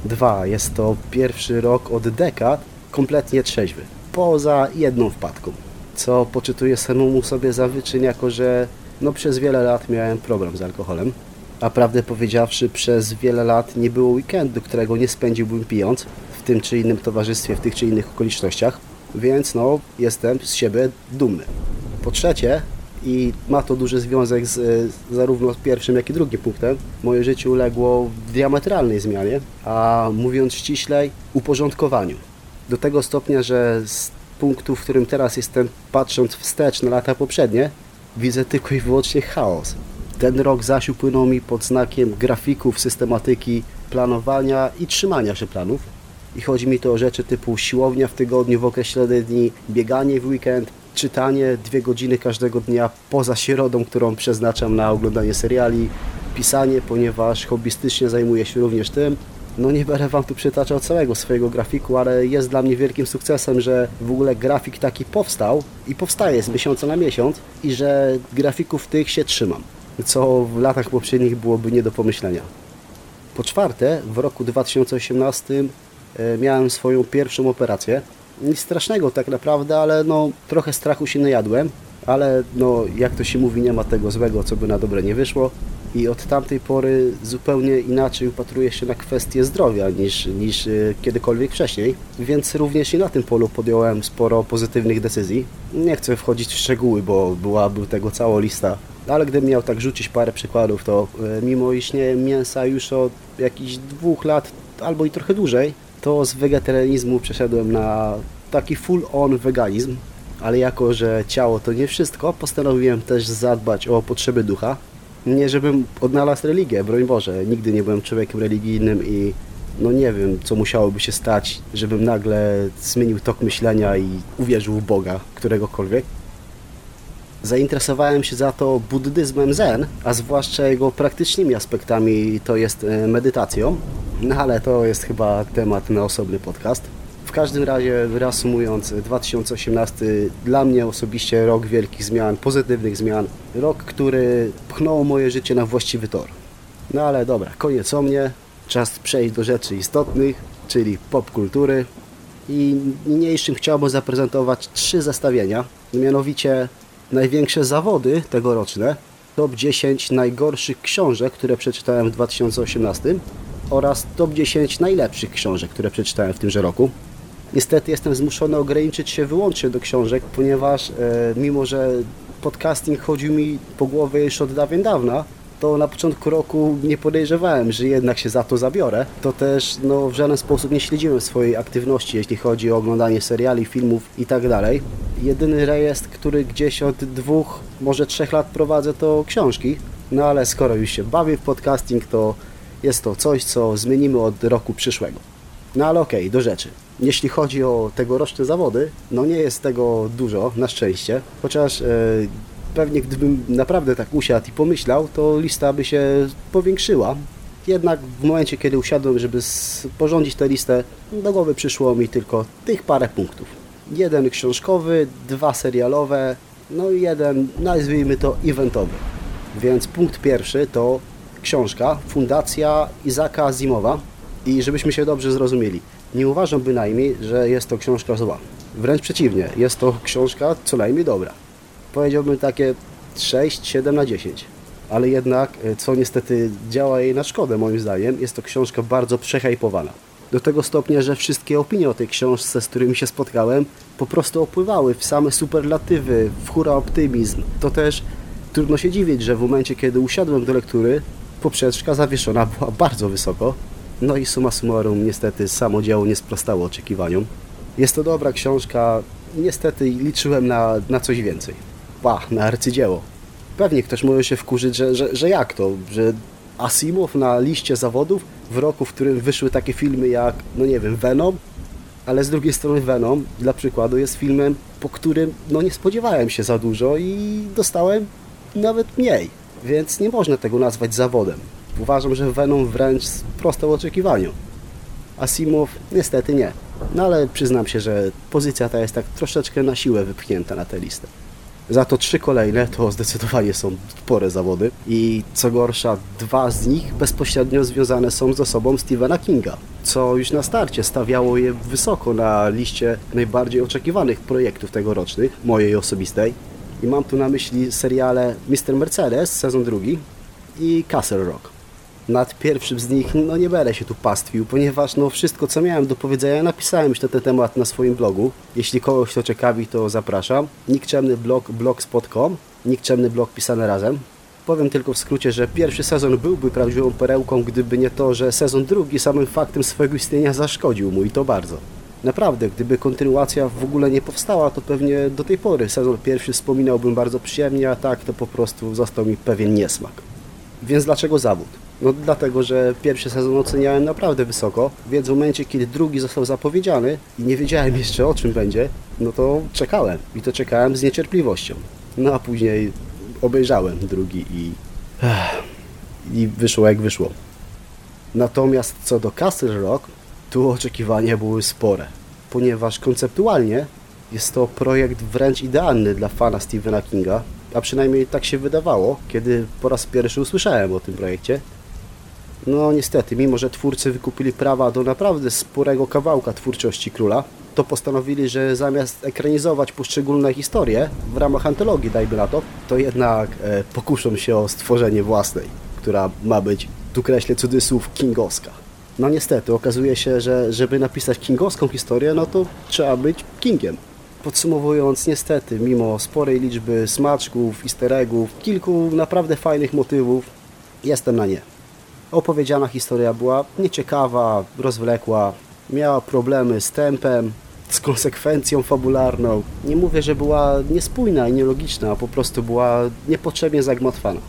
Dwa, jest to pierwszy rok od dekad kompletnie trzeźwy, poza jedną wpadką, co poczytuję samemu sobie za wyczyn, jako że no, przez wiele lat miałem problem z alkoholem. A prawdę powiedziawszy, przez wiele lat nie było weekendu, którego nie spędziłbym pijąc w tym czy innym towarzystwie, w tych czy innych okolicznościach, więc no, jestem z siebie dumny. Po trzecie, i ma to duży związek z zarówno pierwszym, jak i drugim punktem, moje życie uległo diametralnej zmianie, a mówiąc ściślej, uporządkowaniu. Do tego stopnia, że z punktu, w którym teraz jestem, patrząc wstecz na lata poprzednie, widzę tylko i wyłącznie chaos. Ten rok zaś upłynął mi pod znakiem grafików, systematyki, planowania i trzymania się planów. I chodzi mi to o rzeczy typu siłownia w tygodniu w określone dni, bieganie w weekend, czytanie dwie godziny każdego dnia poza środą, którą przeznaczam na oglądanie seriali, pisanie, ponieważ hobbystycznie zajmuję się również tym. No nie będę Wam tu przytaczał całego swojego grafiku, ale jest dla mnie wielkim sukcesem, że w ogóle grafik taki powstał i powstaje z miesiąca na miesiąc i że grafików tych się trzymam, co w latach poprzednich byłoby nie do pomyślenia. Po czwarte, w roku 2018 e, miałem swoją pierwszą operację. Nic strasznego tak naprawdę, ale no trochę strachu się najadłem, ale no jak to się mówi, nie ma tego złego, co by na dobre nie wyszło. I od tamtej pory zupełnie inaczej upatruję się na kwestie zdrowia niż, niż e, kiedykolwiek wcześniej, więc również i na tym polu podjąłem sporo pozytywnych decyzji. Nie chcę wchodzić w szczegóły, bo byłaby tego cała lista, ale gdybym miał tak rzucić parę przykładów, to e, mimo iż nie mięsa już od jakichś dwóch lat albo i trochę dłużej, to z wegetarianizmu przeszedłem na taki full-on veganizm, ale jako, że ciało to nie wszystko, postanowiłem też zadbać o potrzeby ducha. Nie, żebym odnalazł religię, broń Boże, nigdy nie byłem człowiekiem religijnym i no nie wiem, co musiałoby się stać, żebym nagle zmienił tok myślenia i uwierzył w Boga, któregokolwiek. Zainteresowałem się za to buddyzmem zen, a zwłaszcza jego praktycznymi aspektami, to jest e, medytacją. No ale to jest chyba temat na osobny podcast. W każdym razie, reasumując, 2018 dla mnie osobiście rok wielkich zmian, pozytywnych zmian. Rok, który pchnął moje życie na właściwy tor. No ale dobra, koniec o mnie. Czas przejść do rzeczy istotnych, czyli popkultury. I niniejszym chciałbym zaprezentować trzy zestawienia, mianowicie największe zawody tegoroczne, top 10 najgorszych książek, które przeczytałem w 2018 oraz top 10 najlepszych książek, które przeczytałem w tymże roku. Niestety jestem zmuszony ograniczyć się wyłącznie do książek, ponieważ e, mimo, że podcasting chodził mi po głowie już od dawien dawna, to na początku roku nie podejrzewałem, że jednak się za to zabiorę. To też no, w żaden sposób nie śledziłem swojej aktywności, jeśli chodzi o oglądanie seriali, filmów i tak. Jedyny rejestr, który gdzieś od dwóch, może trzech lat prowadzę, to książki. No ale skoro już się bawię w podcasting, to jest to coś, co zmienimy od roku przyszłego. No ale okej, okay, do rzeczy. Jeśli chodzi o tegoroczne zawody, no nie jest tego dużo, na szczęście, chociaż e, pewnie gdybym naprawdę tak usiadł i pomyślał, to lista by się powiększyła. Jednak w momencie, kiedy usiadłem, żeby porządzić tę listę, do głowy przyszło mi tylko tych parę punktów. Jeden książkowy, dwa serialowe, no i jeden, nazwijmy to, eventowy. Więc punkt pierwszy to książka Fundacja Izaka Azimowa i żebyśmy się dobrze zrozumieli, nie uważam bynajmniej, że jest to książka zła. Wręcz przeciwnie, jest to książka co najmniej dobra powiedziałbym takie 6-7 na 10. Ale jednak, e, co niestety działa jej na szkodę moim zdaniem, jest to książka bardzo przehajpowana. Do tego stopnia, że wszystkie opinie o tej książce, z którymi się spotkałem, po prostu opływały w same superlatywy, w hura optymizm. To też trudno się dziwić, że w momencie, kiedy usiadłem do lektury, poprzeczka zawieszona była bardzo wysoko. No i suma summarum, niestety samo dzieło nie sprostało oczekiwaniom. Jest to dobra książka, niestety liczyłem na, na coś więcej pa, na arcydzieło. Pewnie ktoś może się wkurzyć, że, że, że jak to, że Asimov na liście zawodów w roku, w którym wyszły takie filmy jak, no nie wiem, Venom, ale z drugiej strony Venom, dla przykładu, jest filmem, po którym no nie spodziewałem się za dużo i dostałem nawet mniej, więc nie można tego nazwać zawodem. Uważam, że Venom wręcz sprostał oczekiwaniu. Asimov niestety nie. No ale przyznam się, że pozycja ta jest tak troszeczkę na siłę wypchnięta na tę listę. Za to trzy kolejne to zdecydowanie są spore zawody i co gorsza, dwa z nich bezpośrednio związane są z osobą Stephena Kinga, co już na starcie stawiało je wysoko na liście najbardziej oczekiwanych projektów tegorocznych, mojej osobistej. I mam tu na myśli seriale Mr. Mercedes, sezon drugi i Castle Rock nad pierwszym z nich no nie będę się tu pastwił, ponieważ no wszystko co miałem do powiedzenia napisałem już na ten temat na swoim blogu. Jeśli kogoś to ciekawi, to zapraszam. Nikczemny blog blogspot.com Nikczemny blog pisany razem. Powiem tylko w skrócie, że pierwszy sezon byłby prawdziwą perełką, gdyby nie to, że sezon drugi samym faktem swojego istnienia zaszkodził mu i to bardzo. Naprawdę, gdyby kontynuacja w ogóle nie powstała, to pewnie do tej pory sezon pierwszy wspominałbym bardzo przyjemnie, a tak to po prostu został mi pewien niesmak. Więc dlaczego zawód? No dlatego, że pierwszy sezon oceniałem naprawdę wysoko, więc w momencie, kiedy drugi został zapowiedziany i nie wiedziałem jeszcze o czym będzie, no to czekałem i to czekałem z niecierpliwością. No a później obejrzałem drugi i, i wyszło jak wyszło. Natomiast co do Castle Rock, tu oczekiwania były spore, ponieważ konceptualnie jest to projekt wręcz idealny dla fana Stephena Kinga, a przynajmniej tak się wydawało, kiedy po raz pierwszy usłyszałem o tym projekcie. No niestety, mimo że twórcy wykupili prawa do naprawdę sporego kawałka twórczości króla, to postanowili, że zamiast ekranizować poszczególne historie w ramach antologii, dajmy na to, to jednak e, pokuszą się o stworzenie własnej, która ma być, tu kreślę cudzysłów, kingowska. No niestety, okazuje się, że żeby napisać kingowską historię, no to trzeba być kingiem. Podsumowując, niestety, mimo sporej liczby smaczków, easter eggów, kilku naprawdę fajnych motywów, jestem na nie. Opowiedziana historia była nieciekawa, rozwlekła, miała problemy z tempem, z konsekwencją fabularną. Nie mówię, że była niespójna i nielogiczna, po prostu była niepotrzebnie zagmatwana.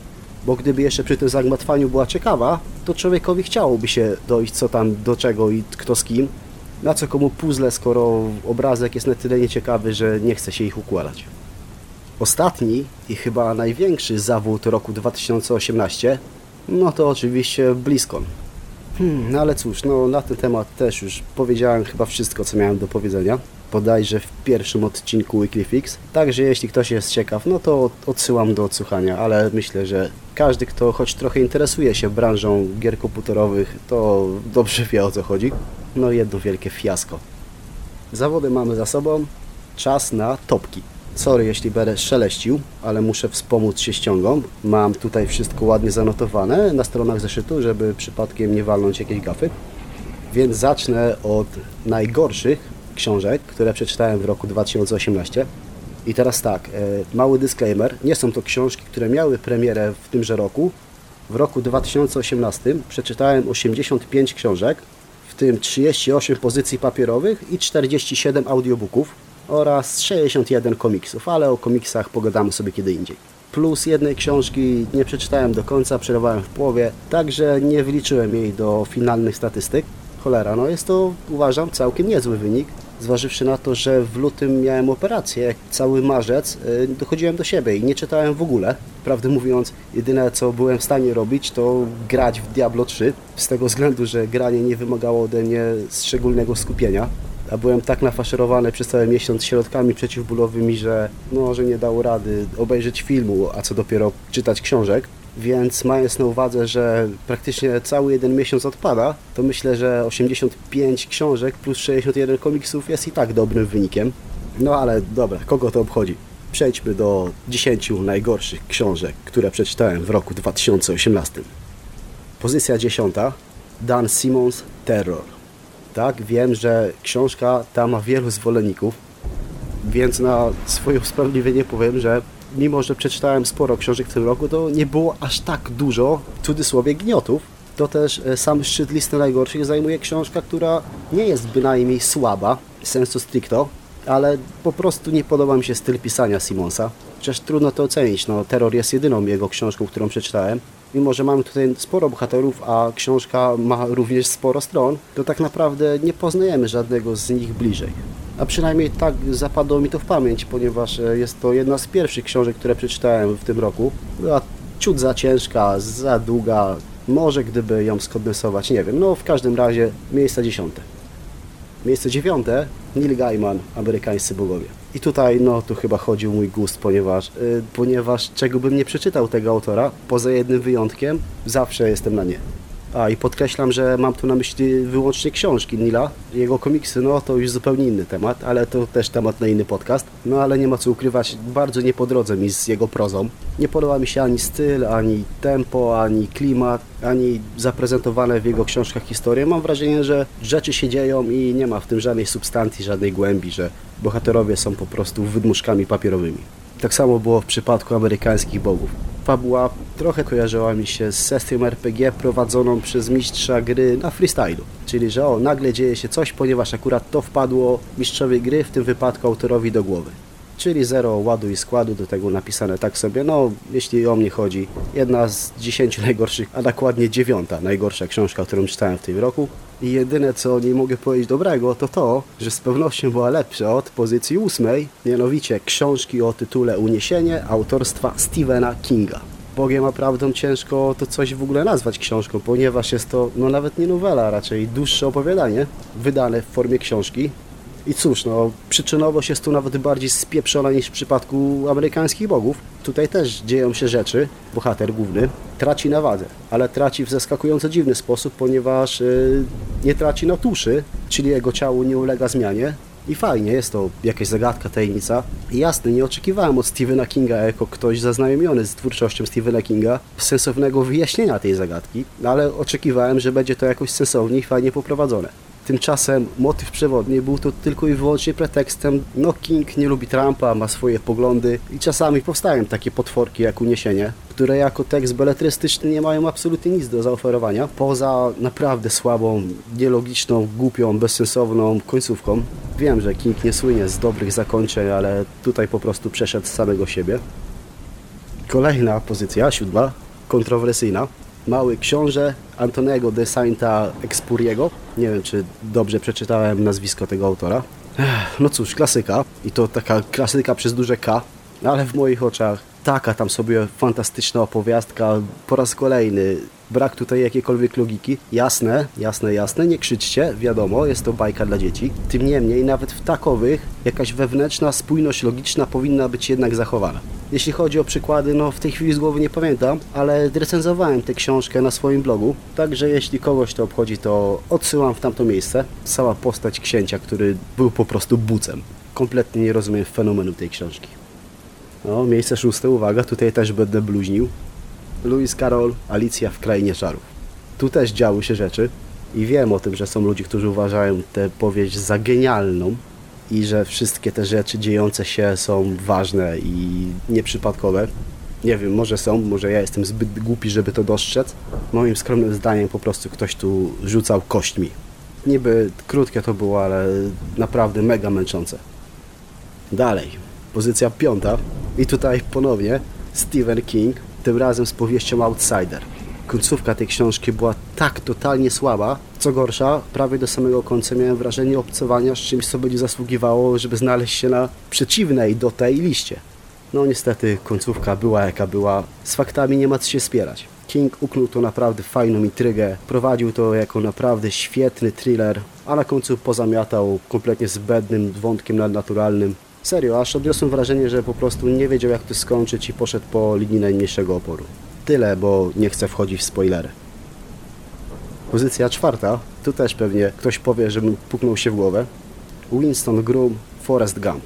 Bo gdyby jeszcze przy tym zagmatwaniu była ciekawa, to człowiekowi chciałoby się dojść co tam, do czego i kto z kim. Na co komu puzzle, skoro obrazek jest na tyle nieciekawy, że nie chce się ich układać. Ostatni i chyba największy zawód roku 2018 no to oczywiście BlizzCon. Hmm, no ale cóż, no na ten temat też już powiedziałem chyba wszystko, co miałem do powiedzenia. Podajże w pierwszym odcinku Weekly Fix. Także jeśli ktoś jest ciekaw, no to odsyłam do odsłuchania, ale myślę, że każdy, kto choć trochę interesuje się branżą gier komputerowych, to dobrze wie o co chodzi. No jedno wielkie fiasko. Zawody mamy za sobą, czas na topki. Sorry, jeśli będę szeleścił, ale muszę wspomóc się ściągą. Mam tutaj wszystko ładnie zanotowane na stronach zeszytu, żeby przypadkiem nie walnąć jakiejś gafy. Więc zacznę od najgorszych książek, które przeczytałem w roku 2018. I teraz tak, e, mały disclaimer. Nie są to książki, które miały premierę w tymże roku. W roku 2018 przeczytałem 85 książek, w tym 38 pozycji papierowych i 47 audiobooków oraz 61 komiksów, ale o komiksach pogadamy sobie kiedy indziej. Plus jednej książki nie przeczytałem do końca, przerwałem w połowie, także nie wyliczyłem jej do finalnych statystyk. Cholera, no jest to uważam całkiem niezły wynik, zważywszy na to, że w lutym miałem operację, cały marzec yy, dochodziłem do siebie i nie czytałem w ogóle. Prawdę mówiąc, jedyne co byłem w stanie robić to grać w Diablo 3, z tego względu, że granie nie wymagało ode mnie szczególnego skupienia a byłem tak nafaszerowany przez cały miesiąc środkami przeciwbólowymi, że no, że nie dało rady obejrzeć filmu, a co dopiero czytać książek. Więc mając na uwadze, że praktycznie cały jeden miesiąc odpada, to myślę, że 85 książek plus 61 komiksów jest i tak dobrym wynikiem. No ale dobra, kogo to obchodzi? Przejdźmy do 10 najgorszych książek, które przeczytałem w roku 2018. Pozycja 10. Dan Simmons Terror tak? Wiem, że książka ta ma wielu zwolenników, więc na swoje usprawiedliwienie powiem, że mimo, że przeczytałem sporo książek w tym roku, to nie było aż tak dużo, w cudzysłowie, gniotów. To też e, sam szczyt listy najgorszych zajmuje książka, która nie jest bynajmniej słaba, sensu stricto, ale po prostu nie podoba mi się styl pisania Simonsa. Chociaż trudno to ocenić, no Terror jest jedyną jego książką, którą przeczytałem mimo że mamy tutaj sporo bohaterów, a książka ma również sporo stron, to tak naprawdę nie poznajemy żadnego z nich bliżej. A przynajmniej tak zapadło mi to w pamięć, ponieważ e, jest to jedna z pierwszych książek, które przeczytałem w tym roku. Była ciut za ciężka, za długa, może gdyby ją skondensować, nie wiem. No w każdym razie miejsce dziesiąte. Miejsce dziewiąte, Neil Gaiman, Amerykańscy bogowie. I tutaj, no, tu chyba chodzi o mój gust, ponieważ, yy, ponieważ czego bym nie przeczytał tego autora, poza jednym wyjątkiem, zawsze jestem na nie. A i podkreślam, że mam tu na myśli wyłącznie książki Nila. Jego komiksy, no to już zupełnie inny temat, ale to też temat na inny podcast. No ale nie ma co ukrywać, bardzo nie po drodze mi z jego prozą. Nie podoba mi się ani styl, ani tempo, ani klimat, ani zaprezentowane w jego książkach historie. Mam wrażenie, że rzeczy się dzieją i nie ma w tym żadnej substancji, żadnej głębi, że bohaterowie są po prostu wydmuszkami papierowymi. Tak samo było w przypadku amerykańskich bogów. Fabuła trochę kojarzyła mi się z sesją RPG prowadzoną przez mistrza gry na freestylu. Czyli, że o, nagle dzieje się coś, ponieważ akurat to wpadło mistrzowi gry, w tym wypadku autorowi do głowy czyli zero ładu i składu, do tego napisane tak sobie, no jeśli o mnie chodzi, jedna z dziesięciu najgorszych, a dokładnie dziewiąta najgorsza książka, którą czytałem w tym roku. I jedyne co nie mogę powiedzieć dobrego, to to, że z pewnością była lepsza od pozycji ósmej, mianowicie książki o tytule Uniesienie autorstwa Stephena Kinga. Bogiem a prawdą ciężko to coś w ogóle nazwać książką, ponieważ jest to no nawet nie nowela, raczej dłuższe opowiadanie, wydane w formie książki, i cóż, no, przyczynowość jest tu nawet bardziej spieprzona niż w przypadku amerykańskich bogów. Tutaj też dzieją się rzeczy, bohater główny traci na wadze, ale traci w zaskakująco dziwny sposób, ponieważ yy, nie traci na tuszy, czyli jego ciało nie ulega zmianie, i fajnie, jest to jakaś zagadka, tajemnica. I jasne, nie oczekiwałem od Stephena Kinga, jako ktoś zaznajomiony z twórczością Stephena Kinga, sensownego wyjaśnienia tej zagadki, ale oczekiwałem, że będzie to jakoś sensownie i fajnie poprowadzone. Tymczasem motyw przewodni był to tylko i wyłącznie pretekstem, no King nie lubi Trumpa, ma swoje poglądy i czasami powstają takie potworki jak Uniesienie, które jako tekst beletrystyczny nie mają absolutnie nic do zaoferowania, poza naprawdę słabą, nielogiczną, głupią, bezsensowną końcówką. Wiem, że King nie słynie z dobrych zakończeń, ale tutaj po prostu przeszedł z samego siebie. Kolejna pozycja, siódma, kontrowersyjna Mały Książę Antonego de Sainta Expuriego. Nie wiem, czy dobrze przeczytałem nazwisko tego autora. No cóż, klasyka. I to taka klasyka przez duże K. ale w moich oczach taka tam sobie fantastyczna opowiastka po raz kolejny. Brak tutaj jakiejkolwiek logiki. Jasne, jasne, jasne, nie krzyczcie, wiadomo, jest to bajka dla dzieci. Tym niemniej, nawet w takowych jakaś wewnętrzna spójność logiczna powinna być jednak zachowana. Jeśli chodzi o przykłady, no w tej chwili z głowy nie pamiętam, ale recenzowałem tę książkę na swoim blogu, także jeśli kogoś to obchodzi, to odsyłam w tamto miejsce. Cała postać księcia, który był po prostu bucem. Kompletnie nie rozumiem fenomenu tej książki. No, miejsce szóste, uwaga, tutaj też będę bluźnił. Lewis Carroll, Alicja w Krainie Czarów. Tu też działy się rzeczy i wiem o tym, że są ludzie, którzy uważają tę powieść za genialną i że wszystkie te rzeczy dziejące się są ważne i nieprzypadkowe. Nie wiem, może są, może ja jestem zbyt głupi, żeby to dostrzec. Moim skromnym zdaniem po prostu ktoś tu rzucał kośćmi. Niby krótkie to było, ale naprawdę mega męczące. Dalej, pozycja piąta i tutaj ponownie Stephen King, tym razem z powieścią Outsider. Końcówka tej książki była tak totalnie słaba, co gorsza, prawie do samego końca miałem wrażenie obcowania z czymś, co będzie zasługiwało, żeby znaleźć się na przeciwnej do tej liście. No niestety końcówka była jaka była, z faktami nie ma co się spierać. King uknął to naprawdę fajną intrygę, prowadził to jako naprawdę świetny thriller, a na końcu pozamiatał kompletnie zbędnym wątkiem nadnaturalnym. Serio, aż odniosłem wrażenie, że po prostu nie wiedział jak to skończyć i poszedł po linii najmniejszego oporu. Tyle, bo nie chcę wchodzić w spoilery. Pozycja czwarta, tu też pewnie ktoś powie, żebym puknął się w głowę. Winston Groom, Forrest Gump.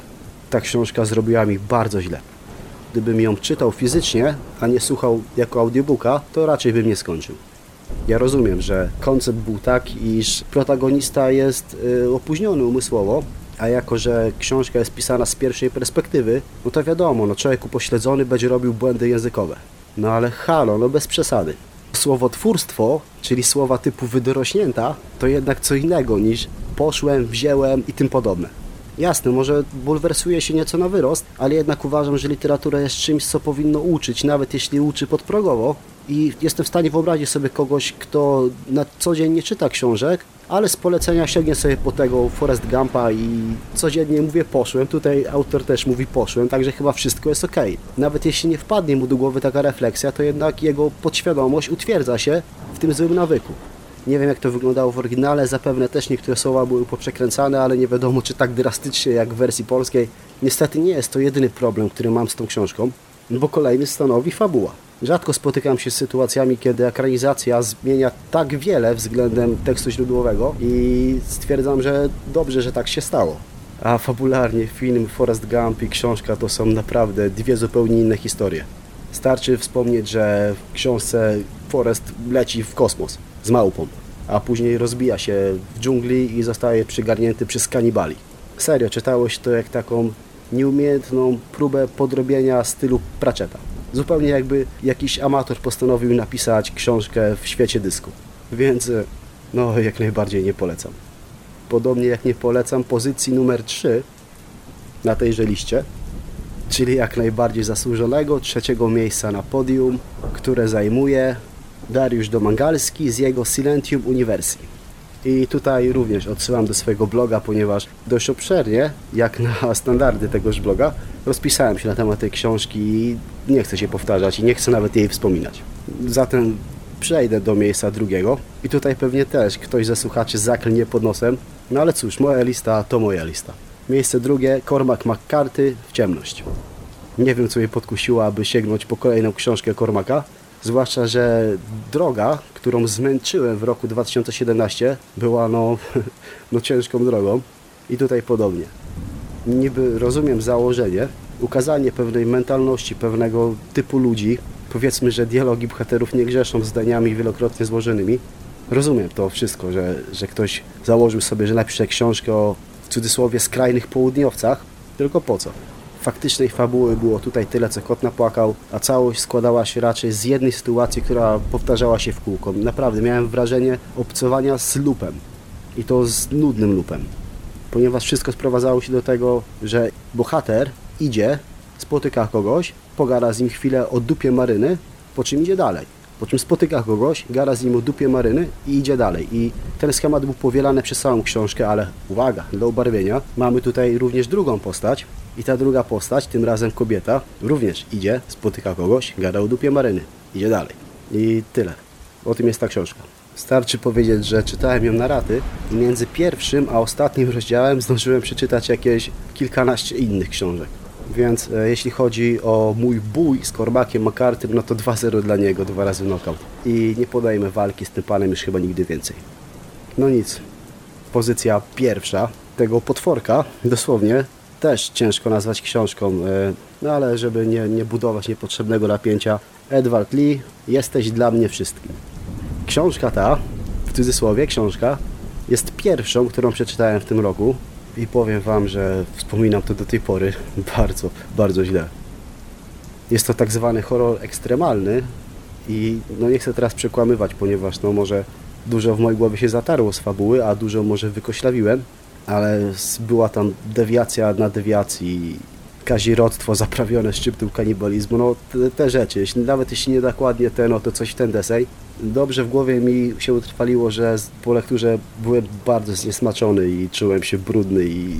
Ta książka zrobiła mi bardzo źle. Gdybym ją czytał fizycznie, a nie słuchał jako audiobooka, to raczej bym nie skończył. Ja rozumiem, że koncept był tak, iż protagonista jest y, opóźniony umysłowo, a jako, że książka jest pisana z pierwszej perspektywy, no to wiadomo, no człowiek upośledzony będzie robił błędy językowe. No ale halo, no bez przesady. Słowotwórstwo, czyli słowa typu wydorośnięta, to jednak co innego niż poszłem, wzięłem i tym podobne. Jasne, może bulwersuje się nieco na wyrost, ale jednak uważam, że literatura jest czymś, co powinno uczyć, nawet jeśli uczy podprogowo. I jestem w stanie wyobrazić sobie kogoś, kto na co dzień nie czyta książek, ale z polecenia sięgnie sobie po tego Forest Gumpa i codziennie mówię poszłem. Tutaj autor też mówi poszłem, także chyba wszystko jest ok. Nawet jeśli nie wpadnie mu do głowy taka refleksja, to jednak jego podświadomość utwierdza się w tym złym nawyku. Nie wiem jak to wyglądało w oryginale, zapewne też niektóre słowa były poprzekręcane, ale nie wiadomo czy tak drastycznie jak w wersji polskiej. Niestety nie jest to jedyny problem, który mam z tą książką, bo kolejny stanowi fabuła. Rzadko spotykam się z sytuacjami, kiedy ekranizacja zmienia tak wiele względem tekstu źródłowego i stwierdzam, że dobrze, że tak się stało. A fabularnie film Forrest Gump i książka to są naprawdę dwie zupełnie inne historie. Starczy wspomnieć, że w książce Forrest leci w kosmos z małpą, a później rozbija się w dżungli i zostaje przygarnięty przez kanibali. Serio, czytałeś to jak taką nieumiejętną próbę podrobienia stylu Pratchetta. Zupełnie jakby jakiś amator postanowił napisać książkę w świecie dysku. Więc no jak najbardziej nie polecam. Podobnie jak nie polecam pozycji numer 3 na tejże liście, czyli jak najbardziej zasłużonego trzeciego miejsca na podium, które zajmuje Dariusz Domagalski z jego Silentium Universi. I tutaj również odsyłam do swojego bloga, ponieważ dość obszernie, jak na standardy tegoż bloga, rozpisałem się na temat tej książki i nie chcę się powtarzać i nie chcę nawet jej wspominać. Zatem przejdę do miejsca drugiego i tutaj pewnie też ktoś ze słuchaczy zaklnie pod nosem, no ale cóż, moja lista to moja lista. Miejsce drugie, Cormac McCarthy w ciemność. Nie wiem, co mnie podkusiło, aby sięgnąć po kolejną książkę Cormaca, zwłaszcza, że droga, którą zmęczyłem w roku 2017, była no, no ciężką drogą i tutaj podobnie. Niby rozumiem założenie, ukazanie pewnej mentalności, pewnego typu ludzi, powiedzmy, że dialogi bohaterów nie grzeszą zdaniami wielokrotnie złożonymi. Rozumiem to wszystko, że, że ktoś założył sobie, że napisze książkę o w cudzysłowie skrajnych południowcach, tylko po co? Faktycznej fabuły było tutaj tyle, co kot napłakał, a całość składała się raczej z jednej sytuacji, która powtarzała się w kółko. Naprawdę miałem wrażenie obcowania z lupem i to z nudnym lupem, ponieważ wszystko sprowadzało się do tego, że bohater idzie, spotyka kogoś, pogara z nim chwilę o dupie maryny, po czym idzie dalej. Po czym spotyka kogoś, gara z nim o dupie maryny i idzie dalej. I ten schemat był powielany przez całą książkę, ale uwaga, dla ubarwienia, mamy tutaj również drugą postać, I ta druga postać, tym razem kobieta, również idzie, spotyka kogoś, gada o dupie maryny. Idzie dalej. I tyle. O tym jest ta książka. Starczy powiedzieć, że czytałem ją na raty i między pierwszym a ostatnim rozdziałem zdążyłem przeczytać jakieś kilkanaście innych książek. Więc e, jeśli chodzi o mój bój z Kormakiem McCarthy, no to 2-0 dla niego, dwa razy knockout. I nie podajmy walki z tym panem już chyba nigdy więcej. No nic. Pozycja pierwsza tego potworka, dosłownie, też ciężko nazwać książką, e, no ale żeby nie, nie budować niepotrzebnego napięcia. Edward Lee, jesteś dla mnie wszystkim. Książka ta, w cudzysłowie książka, jest pierwszą, którą przeczytałem w tym roku i powiem Wam, że wspominam to do tej pory bardzo, bardzo źle. Jest to tak zwany horror ekstremalny i no nie chcę teraz przekłamywać, ponieważ no może dużo w mojej głowie się zatarło z fabuły, a dużo może wykoślawiłem, ale była tam dewiacja na dewiacji, kazirodztwo zaprawione szczyptem kanibalizmu, no te, te rzeczy, nawet jeśli nie dokładnie te, no to coś w ten desej. Dobrze w głowie mi się utrwaliło, że po lekturze byłem bardzo zniesmaczony i czułem się brudny i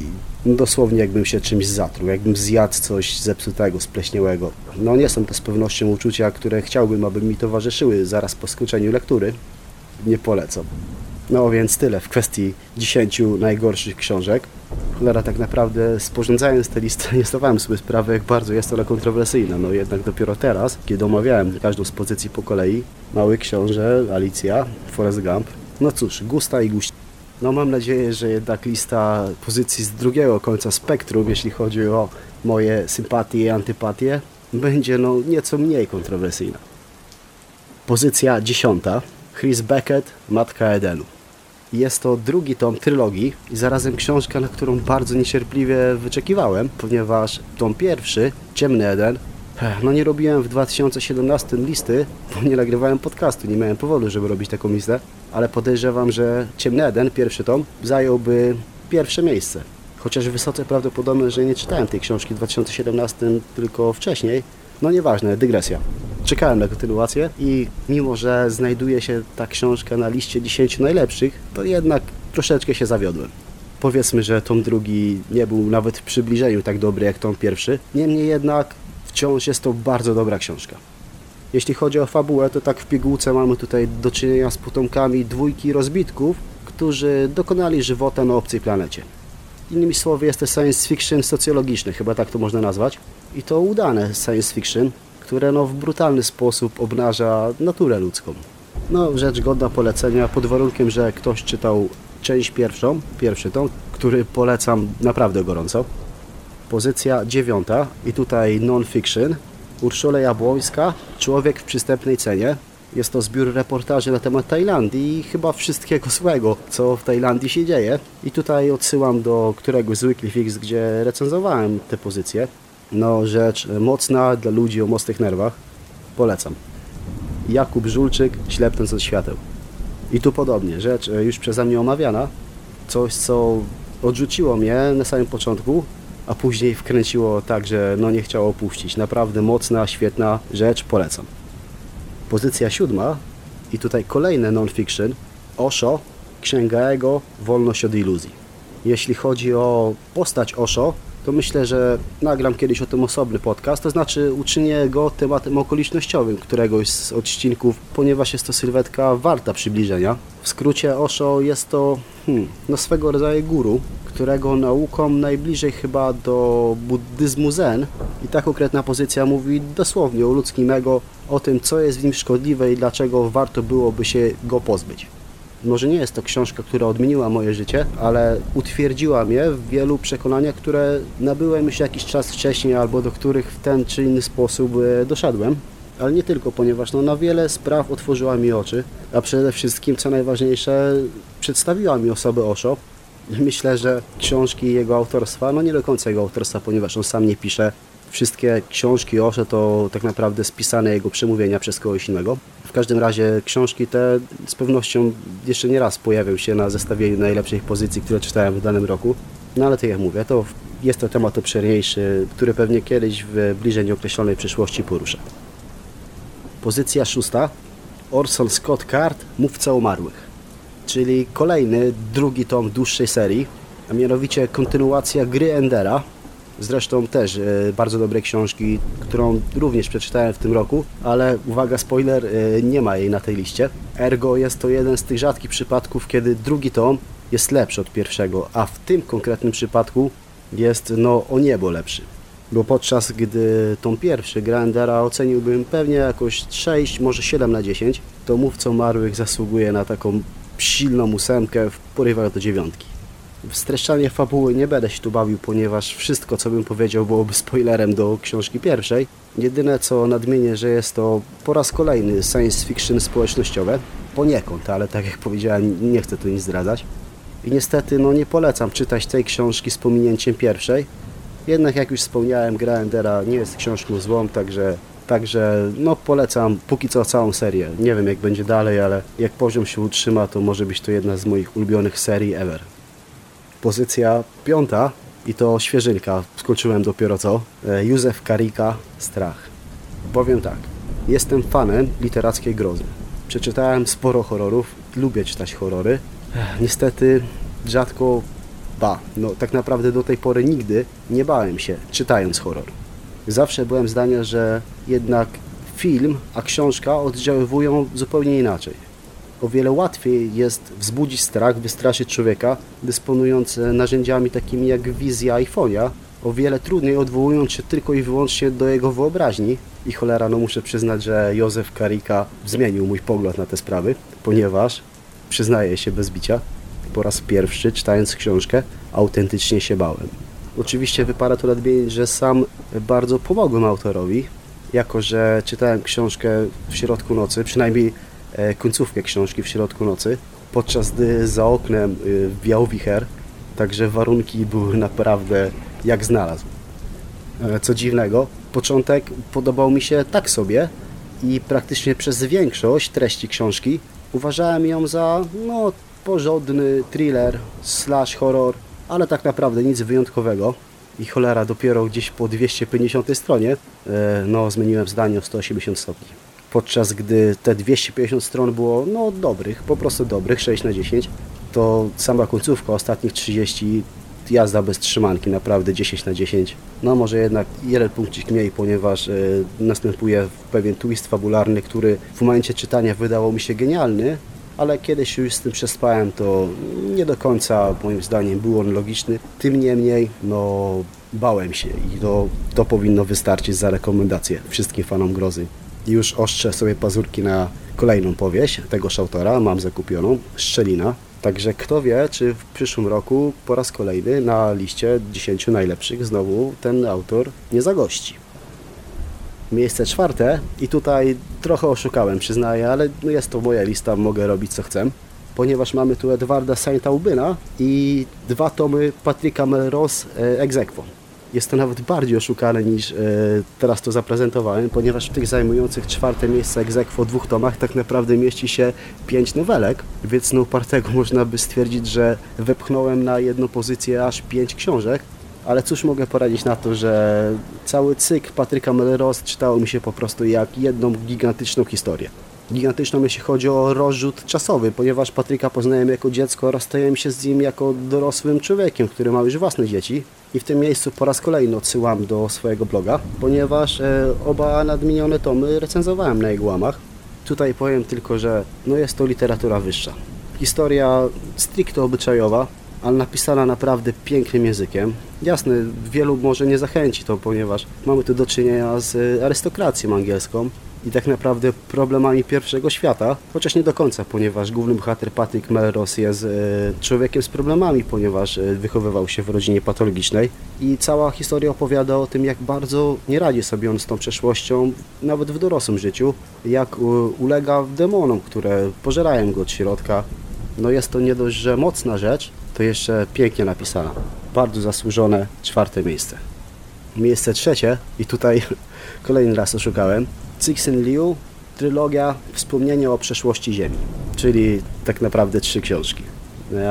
dosłownie jakbym się czymś zatruł, jakbym zjadł coś zepsutego, spleśniałego. No nie są to z pewnością uczucia, które chciałbym, aby mi towarzyszyły zaraz po skończeniu lektury. Nie polecam. No więc tyle w kwestii 10 najgorszych książek. Cholera, tak naprawdę sporządzając tę listę nie zdawałem sobie sprawy, jak bardzo jest ona kontrowersyjna. No jednak dopiero teraz, kiedy omawiałem każdą z pozycji po kolei, Mały Książę, Alicja, Forrest Gump. No cóż, gusta i guści. No mam nadzieję, że jednak lista pozycji z drugiego końca spektrum, jeśli chodzi o moje sympatie i antypatie, będzie no nieco mniej kontrowersyjna. Pozycja dziesiąta. Chris Beckett, Matka Edenu. Jest to drugi tom trylogii i zarazem książka, na którą bardzo niecierpliwie wyczekiwałem, ponieważ tom pierwszy, Ciemny Eden, no nie robiłem w 2017 listy, bo nie nagrywałem podcastu, nie miałem powodu, żeby robić taką listę, ale podejrzewam, że Ciemny Eden, pierwszy tom, zająłby pierwsze miejsce. Chociaż wysoce prawdopodobne, że nie czytałem tej książki w 2017, tylko wcześniej. No nieważne, dygresja czekałem na kontynuację i mimo, że znajduje się ta książka na liście 10 najlepszych, to jednak troszeczkę się zawiodłem. Powiedzmy, że tom drugi nie był nawet w przybliżeniu tak dobry jak tom pierwszy, niemniej jednak wciąż jest to bardzo dobra książka. Jeśli chodzi o fabułę, to tak w pigułce mamy tutaj do czynienia z potomkami dwójki rozbitków, którzy dokonali żywota na obcej planecie. Innymi słowy, jest to science fiction socjologiczny, chyba tak to można nazwać. I to udane science fiction, które no, w brutalny sposób obnaża naturę ludzką. No, rzecz godna polecenia, pod warunkiem, że ktoś czytał część pierwszą, pierwszy tom, który polecam naprawdę gorąco. Pozycja dziewiąta i tutaj non-fiction. Urszula Jabłońska, Człowiek w przystępnej cenie. Jest to zbiór reportaży na temat Tajlandii i chyba wszystkiego złego, co w Tajlandii się dzieje. I tutaj odsyłam do któregoś z Weekly Fix, gdzie recenzowałem te pozycje. No, rzecz mocna dla ludzi o mocnych nerwach. Polecam. Jakub Żulczyk, Ślepnąc od świateł. I tu podobnie, rzecz e, już przeze mnie omawiana. Coś, co odrzuciło mnie na samym początku, a później wkręciło tak, że no nie chciało opuścić. Naprawdę mocna, świetna rzecz, polecam. Pozycja siódma i tutaj kolejne non-fiction. Osho, Księga Ego, Wolność od iluzji. Jeśli chodzi o postać Osho, to myślę, że nagram kiedyś o tym osobny podcast, to znaczy uczynię go tematem okolicznościowym któregoś z odcinków, ponieważ jest to sylwetka warta przybliżenia. W skrócie Osho jest to hmm, no swego rodzaju guru, którego nauką najbliżej chyba do buddyzmu zen i ta konkretna pozycja mówi dosłownie o ludzkim ego, o tym co jest w nim szkodliwe i dlaczego warto byłoby się go pozbyć. Może nie jest to książka, która odmieniła moje życie, ale utwierdziła mnie w wielu przekonaniach, które nabyłem już jakiś czas wcześniej albo do których w ten czy inny sposób e, doszedłem. Ale nie tylko, ponieważ no, na wiele spraw otworzyła mi oczy, a przede wszystkim, co najważniejsze, przedstawiła mi osobę Osho. Myślę, że książki jego autorstwa, no nie do końca jego autorstwa, ponieważ on sam nie pisze, wszystkie książki Osho to tak naprawdę spisane jego przemówienia przez kogoś innego. W każdym razie książki te z pewnością jeszcze nie raz pojawią się na zestawieniu najlepszych pozycji, które czytałem w danym roku. No ale tak jak mówię, to jest to temat obszerniejszy, który pewnie kiedyś w bliżej nieokreślonej przyszłości poruszę. Pozycja szósta. Orson Scott Card, Mówca Umarłych. Czyli kolejny, drugi tom dłuższej serii, a mianowicie kontynuacja gry Endera, Zresztą też e, bardzo dobre książki, którą również przeczytałem w tym roku, ale uwaga, spoiler, e, nie ma jej na tej liście. Ergo jest to jeden z tych rzadkich przypadków, kiedy drugi tom jest lepszy od pierwszego, a w tym konkretnym przypadku jest no o niebo lepszy. Bo podczas gdy tom pierwszy Grandera oceniłbym pewnie jakoś 6, może 7 na 10, to Mówco Marłych zasługuje na taką silną ósemkę w porywach do dziewiątki. W streszczanie fabuły nie będę się tu bawił, ponieważ wszystko, co bym powiedział, byłoby spoilerem do książki pierwszej. Jedyne, co nadmienię, że jest to po raz kolejny science fiction społecznościowe. Poniekąd, ale tak jak powiedziałem, nie chcę tu nic zdradzać. I niestety, no nie polecam czytać tej książki z pominięciem pierwszej. Jednak, jak już wspomniałem, Gra Endera nie jest książką złą, także Także no polecam póki co całą serię. Nie wiem jak będzie dalej, ale jak poziom się utrzyma, to może być to jedna z moich ulubionych serii ever. Pozycja piąta i to świeżynka, skończyłem dopiero co. E, Józef Karika, Strach. Powiem tak, jestem fanem literackiej grozy. Przeczytałem sporo horrorów, lubię czytać horrory. Niestety rzadko, ba, no tak naprawdę do tej pory nigdy nie bałem się czytając horror. Zawsze byłem zdania, że jednak film, a książka oddziaływują zupełnie inaczej. O wiele łatwiej jest wzbudzić strach, wystraszyć człowieka, dysponując narzędziami takimi jak wizja i o wiele trudniej odwołując się tylko i wyłącznie do jego wyobraźni. I cholera, no muszę przyznać, że Józef Karika zmienił mój pogląd na te sprawy, ponieważ, przyznaję się bez bicia, po raz pierwszy czytając książkę, autentycznie się bałem. Oczywiście wypada tu nadmienić, że sam bardzo pomogłem autorowi, jako że czytałem książkę w środku nocy, przynajmniej e, końcówkę książki w środku nocy, podczas gdy za oknem e, wiał wicher, także warunki były naprawdę jak znalazł. E, co dziwnego, początek podobał mi się tak sobie i praktycznie przez większość treści książki uważałem ją za no, porządny thriller slash horror ale tak naprawdę nic wyjątkowego. I cholera, dopiero gdzieś po 250 stronie e, no, zmieniłem zdanie o 180 stopni. Podczas gdy te 250 stron było no, dobrych, po prostu dobrych, 6 na 10, to sama końcówka, ostatnich 30 jazda bez trzymanki, naprawdę 10 na 10. No może jednak jeden punkcik mniej, ponieważ e, następuje pewien twist fabularny, który w momencie czytania wydawał mi się genialny, ale kiedyś już z tym przespałem, to nie do końca moim zdaniem był on logiczny. Tym niemniej, no bałem się i to, to powinno wystarczyć za rekomendację wszystkim fanom grozy. Już ostrzę sobie pazurki na kolejną powieść tegoż autora, mam zakupioną, Szczelina. Także kto wie, czy w przyszłym roku po raz kolejny na liście 10 najlepszych znowu ten autor nie zagości miejsce czwarte i tutaj trochę oszukałem, przyznaję, ale no jest to moja lista, mogę robić co chcę. Ponieważ mamy tu Edwarda Saint-Aubyna i dwa tomy Patryka Melrose e, Exequo. Jest to nawet bardziej oszukane niż e, teraz to zaprezentowałem, ponieważ w tych zajmujących czwarte miejsce Exequo dwóch tomach tak naprawdę mieści się pięć nowelek, więc no upartego można by stwierdzić, że wepchnąłem na jedną pozycję aż pięć książek, ale cóż mogę poradzić na to, że cały cykl Patryka Melrose czytało mi się po prostu jak jedną gigantyczną historię. Gigantyczną jeśli chodzi o rozrzut czasowy, ponieważ Patryka poznałem jako dziecko, rozstałem się z nim jako dorosłym człowiekiem, który ma już własne dzieci. I w tym miejscu po raz kolejny odsyłam do swojego bloga, ponieważ e, oba nadmienione tomy recenzowałem na jego łamach. Tutaj powiem tylko, że no jest to literatura wyższa. Historia stricte obyczajowa, ale napisana naprawdę pięknym językiem. Jasne, wielu może nie zachęci to, ponieważ mamy tu do czynienia z arystokracją angielską i tak naprawdę problemami pierwszego świata, chociaż nie do końca, ponieważ główny bohater Patrick Melrose jest e, człowiekiem z problemami, ponieważ e, wychowywał się w rodzinie patologicznej i cała historia opowiada o tym, jak bardzo nie radzi sobie on z tą przeszłością, nawet w dorosłym życiu, jak ulega demonom, które pożerają go od środka. No jest to nie dość, że mocna rzecz, to jeszcze pięknie napisana. Bardzo zasłużone czwarte miejsce. Miejsce trzecie i tutaj kolejny raz oszukałem. Cixin Liu, trylogia Wspomnienie o przeszłości Ziemi, czyli tak naprawdę trzy książki.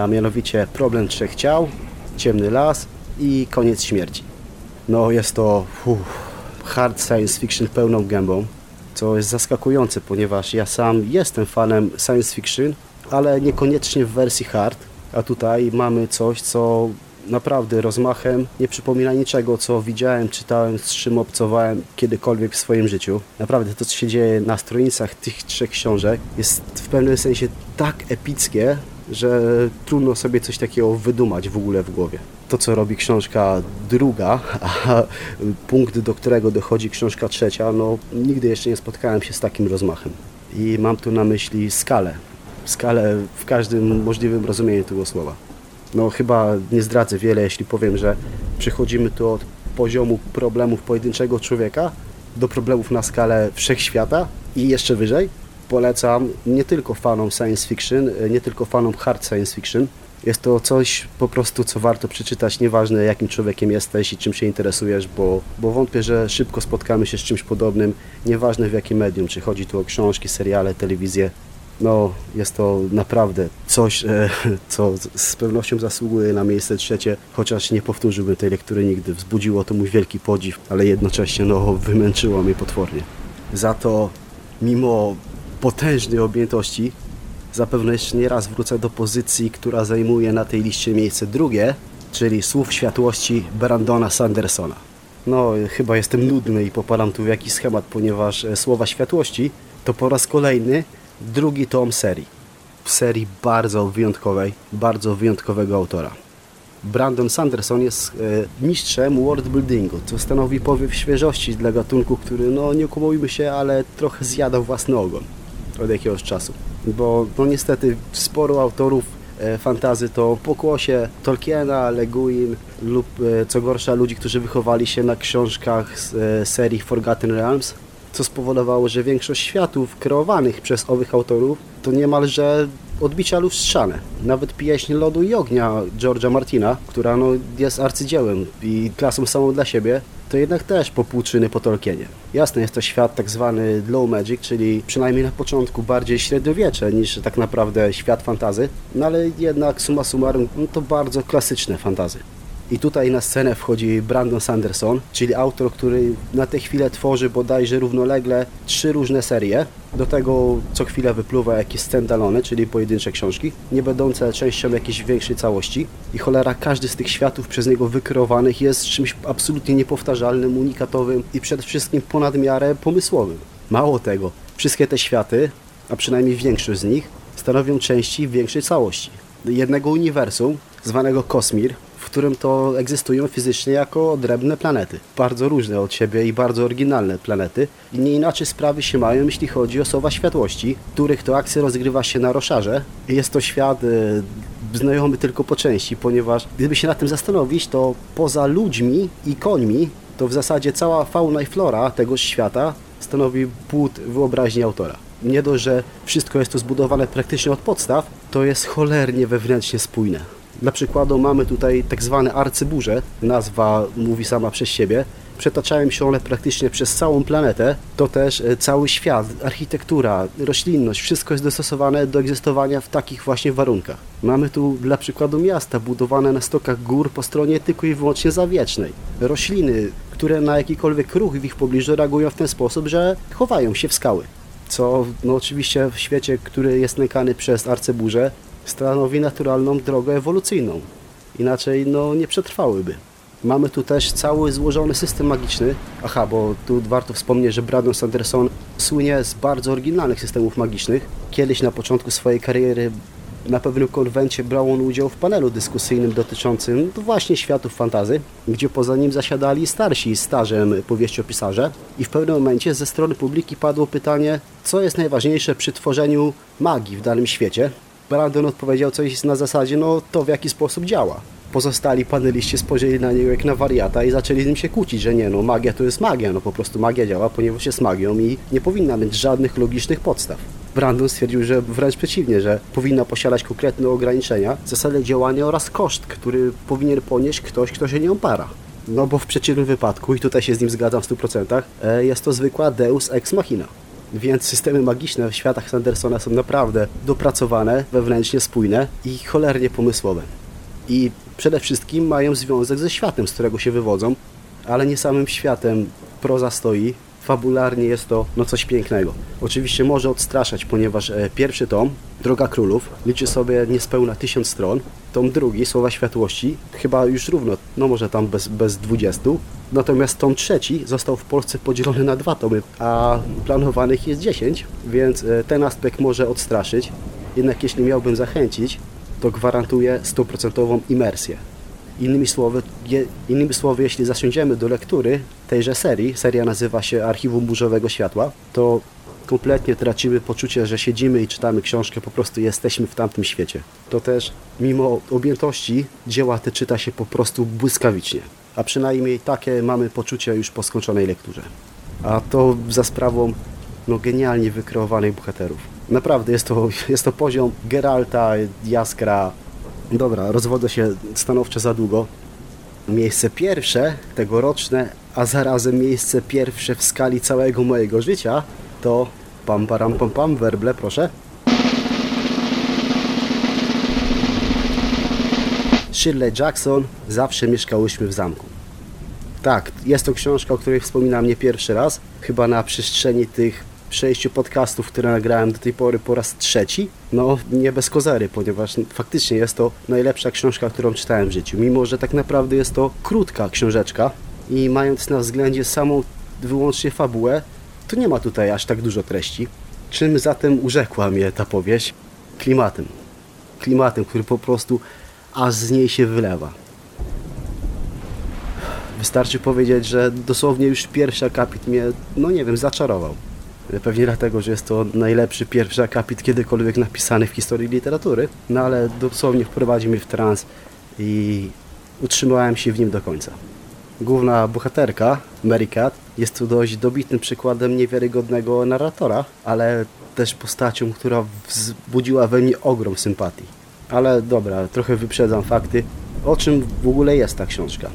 A mianowicie Problem Trzech Ciał, Ciemny Las i Koniec Śmierci. No jest to uff, hard science fiction pełną gębą, co jest zaskakujące, ponieważ ja sam jestem fanem science fiction, ale niekoniecznie w wersji hard, a tutaj mamy coś, co naprawdę rozmachem nie przypomina niczego, co widziałem, czytałem, z czym obcowałem kiedykolwiek w swoim życiu. Naprawdę to, co się dzieje na stronicach tych trzech książek jest w pewnym sensie tak epickie, że trudno sobie coś takiego wydumać w ogóle w głowie. To, co robi książka druga, a punkt, do którego dochodzi książka trzecia, no nigdy jeszcze nie spotkałem się z takim rozmachem. I mam tu na myśli skalę. Skalę w każdym możliwym rozumieniu tego słowa. No chyba nie zdradzę wiele, jeśli powiem, że przechodzimy tu od poziomu problemów pojedynczego człowieka do problemów na skalę wszechświata i jeszcze wyżej. Polecam nie tylko fanom science fiction, nie tylko fanom hard science fiction. Jest to coś po prostu, co warto przeczytać, nieważne jakim człowiekiem jesteś i czym się interesujesz, bo, bo wątpię, że szybko spotkamy się z czymś podobnym, nieważne w jakim medium, czy chodzi tu o książki, seriale, telewizję, no jest to naprawdę coś, e, co z pewnością zasługuje na miejsce trzecie, chociaż nie powtórzyłbym tej lektury nigdy. Wzbudziło to mój wielki podziw, ale jednocześnie no, wymęczyło mnie potwornie. Za to, mimo potężnej objętości, zapewne jeszcze nie raz wrócę do pozycji, która zajmuje na tej liście miejsce drugie, czyli Słów Światłości Brandona Sandersona. No, chyba jestem nudny i popalam tu w jakiś schemat, ponieważ e, Słowa Światłości to po raz kolejny drugi tom serii. Serii bardzo wyjątkowej, bardzo wyjątkowego autora. Brandon Sanderson jest e, mistrzem worldbuildingu, co stanowi powiew świeżości dla gatunku, który, no nie kumujmy się, ale trochę zjadał własny ogon od jakiegoś czasu. Bo no niestety sporo autorów e, fantazy to pokłosie Tolkiena, Le Guin lub e, co gorsza ludzi, którzy wychowali się na książkach z e, serii Forgotten Realms co spowodowało, że większość światów kreowanych przez owych autorów to niemalże odbicia lustrzane. Nawet pieśń Lodu i Ognia George'a Martina, która no, jest arcydziełem i klasą samą dla siebie, to jednak też popłuczyny po Tolkienie. Jasne, jest to świat tak zwany low magic, czyli przynajmniej na początku bardziej średniowiecze niż tak naprawdę świat fantazy, no ale jednak summa summarum no, to bardzo klasyczne fantazy. I tutaj na scenę wchodzi Brandon Sanderson, czyli autor, który na tę chwilę tworzy bodajże równolegle trzy różne serie. Do tego co chwilę wypluwa jakieś standalone, czyli pojedyncze książki, nie będące częścią jakiejś większej całości. I cholera, każdy z tych światów przez niego wykreowanych jest czymś absolutnie niepowtarzalnym, unikatowym i przede wszystkim ponad miarę pomysłowym. Mało tego, wszystkie te światy, a przynajmniej większość z nich, stanowią części większej całości. Jednego uniwersum, zwanego Kosmir, którym to egzystują fizycznie jako odrębne planety. Bardzo różne od siebie i bardzo oryginalne planety. I nie inaczej sprawy się mają, jeśli chodzi o Sowa Światłości, których to akcja rozgrywa się na Roszarze. Jest to świat y, znajomy tylko po części, ponieważ gdyby się nad tym zastanowić, to poza ludźmi i końmi, to w zasadzie cała fauna i flora tego świata stanowi płód wyobraźni autora. Nie dość, że wszystko jest to zbudowane praktycznie od podstaw, to jest cholernie wewnętrznie spójne. Dla przykładu mamy tutaj tak zwane arcyburze, nazwa mówi sama przez siebie. Przetaczają się one praktycznie przez całą planetę, to też e, cały świat, architektura, roślinność, wszystko jest dostosowane do egzystowania w takich właśnie warunkach. Mamy tu dla przykładu miasta budowane na stokach gór po stronie tylko i wyłącznie zawiecznej. Rośliny, które na jakikolwiek ruch w ich pobliżu reagują w ten sposób, że chowają się w skały co no oczywiście w świecie, który jest nękany przez arceburze, stanowi naturalną drogę ewolucyjną. Inaczej no, nie przetrwałyby. Mamy tu też cały złożony system magiczny. Aha, bo tu warto wspomnieć, że Brandon Sanderson słynie z bardzo oryginalnych systemów magicznych. Kiedyś na początku swojej kariery na pewnym konwencie brał on udział w panelu dyskusyjnym dotyczącym właśnie światów fantazy, gdzie poza nim zasiadali starsi stażem powieściopisarze i w pewnym momencie ze strony publiki padło pytanie, co jest najważniejsze przy tworzeniu magii w danym świecie. Brandon odpowiedział coś na zasadzie, no to w jaki sposób działa. Pozostali paneliści spojrzeli na niego jak na wariata i zaczęli z nim się kłócić, że nie, no magia to jest magia, no po prostu magia działa, ponieważ jest magią i nie powinna mieć żadnych logicznych podstaw. Brandon stwierdził, że wręcz przeciwnie, że powinna posiadać konkretne ograniczenia, zasady działania oraz koszt, który powinien ponieść ktoś, kto się nią para. No bo w przeciwnym wypadku, i tutaj się z nim zgadzam w 100%, e, jest to zwykła deus ex machina. Więc systemy magiczne w światach Sandersona są naprawdę dopracowane, wewnętrznie spójne i cholernie pomysłowe. I przede wszystkim mają związek ze światem, z którego się wywodzą, ale nie samym światem proza stoi, fabularnie jest to no coś pięknego. Oczywiście może odstraszać, ponieważ e, pierwszy tom, Droga Królów, liczy sobie niespełna tysiąc stron. Tom drugi, Słowa Światłości, chyba już równo, no może tam bez, bez 20. Natomiast tom trzeci został w Polsce podzielony na dwa tomy, a planowanych jest 10, więc e, ten aspekt może odstraszyć. Jednak jeśli miałbym zachęcić, to gwarantuję stuprocentową imersję. Innymi słowy, je, innymi słowy, jeśli zasiądziemy do lektury tejże serii, seria nazywa się Archiwum Burzowego Światła, to kompletnie tracimy poczucie, że siedzimy i czytamy książkę, po prostu jesteśmy w tamtym świecie. To też, mimo objętości, dzieła te czyta się po prostu błyskawicznie. A przynajmniej takie mamy poczucie już po skończonej lekturze. A to za sprawą no, genialnie wykreowanych bohaterów. Naprawdę jest to, jest to poziom Geralta, Jaskra. Dobra, rozwodzę się stanowczo za długo. Miejsce pierwsze, tegoroczne, a zarazem miejsce pierwsze w skali całego mojego życia to pam param pam pam, werble proszę. Shirley Jackson, zawsze mieszkałyśmy w zamku. Tak, jest to książka, o której wspominam nie pierwszy raz. Chyba na przestrzeni tych sześciu podcastów, które nagrałem do tej pory po raz trzeci. No, nie bez kozery, ponieważ faktycznie jest to najlepsza książka, którą czytałem w życiu. Mimo, że tak naprawdę jest to krótka książeczka i mając na względzie samą wyłącznie fabułę, to nie ma tutaj aż tak dużo treści. Czym zatem urzekła mnie ta powieść? Klimatem. Klimatem, który po prostu aż z niej się wylewa. Wystarczy powiedzieć, że dosłownie już pierwszy akapit mnie, no nie wiem, zaczarował. Pewnie dlatego, że jest to najlepszy pierwszy akapit kiedykolwiek napisany w historii literatury, no ale dosłownie wprowadził mnie w trans i utrzymałem się w nim do końca. Główna bohaterka, Mary Cat, jest tu dość dobitnym przykładem niewiarygodnego narratora, ale też postacią, która wzbudziła we mnie ogrom sympatii. Ale dobra, trochę wyprzedzam fakty. O czym w ogóle jest ta książka?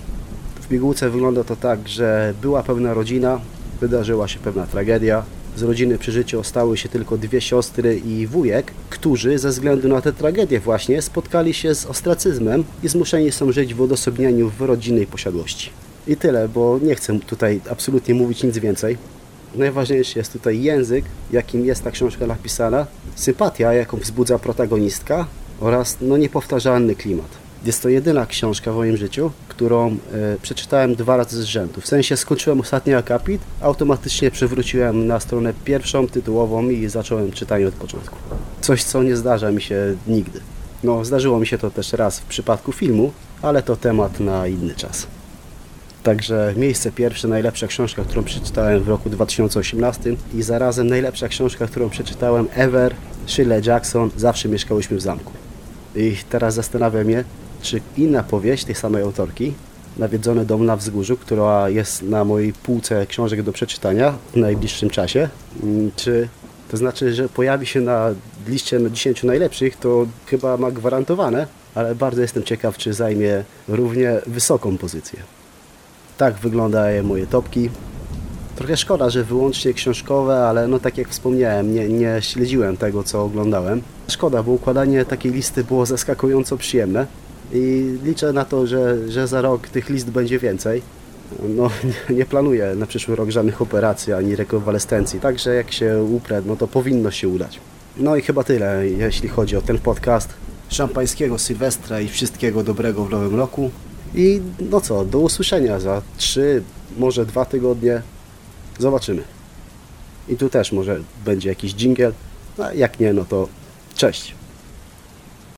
W pigułce wygląda to tak, że była pewna rodzina, wydarzyła się pewna tragedia. Z rodziny przy życiu ostały się tylko dwie siostry i wujek, którzy ze względu na tę tragedię właśnie spotkali się z ostracyzmem i zmuszeni są żyć w odosobnieniu w rodzinnej posiadłości. I tyle, bo nie chcę tutaj absolutnie mówić nic więcej. Najważniejszy jest tutaj język, jakim jest ta książka napisana, sympatia, jaką wzbudza protagonistka oraz no, niepowtarzalny klimat. Jest to jedyna książka w moim życiu, którą e, przeczytałem dwa razy z rzędu. W sensie skończyłem ostatni akapit, automatycznie przewróciłem na stronę pierwszą, tytułową i zacząłem czytanie od początku. Coś, co nie zdarza mi się nigdy. No, zdarzyło mi się to też raz w przypadku filmu, ale to temat na inny czas. Także miejsce pierwsze, najlepsza książka, którą przeczytałem w roku 2018 i zarazem najlepsza książka, którą przeczytałem ever, Shirley Jackson, Zawsze mieszkałyśmy w zamku. I teraz zastanawiam się, czy inna powieść tej samej autorki, Nawiedzony dom na wzgórzu, która jest na mojej półce książek do przeczytania w najbliższym czasie, mm, czy to znaczy, że pojawi się na liście na 10 najlepszych, to chyba ma gwarantowane, ale bardzo jestem ciekaw, czy zajmie równie wysoką pozycję. Tak wyglądają moje topki. Trochę szkoda, że wyłącznie książkowe, ale no tak jak wspomniałem, nie, nie śledziłem tego, co oglądałem. Szkoda, bo układanie takiej listy było zaskakująco przyjemne i liczę na to, że, że za rok tych list będzie więcej. No, nie, planuję na przyszły rok żadnych operacji ani rekonwalescencji, także jak się uprę, no to powinno się udać. No i chyba tyle, jeśli chodzi o ten podcast. Szampańskiego Sylwestra i wszystkiego dobrego w nowym roku. I no co, do usłyszenia za 3, może 2 tygodnie. Zobaczymy. I tu też może będzie jakiś dżingiel. A jak nie, no to cześć.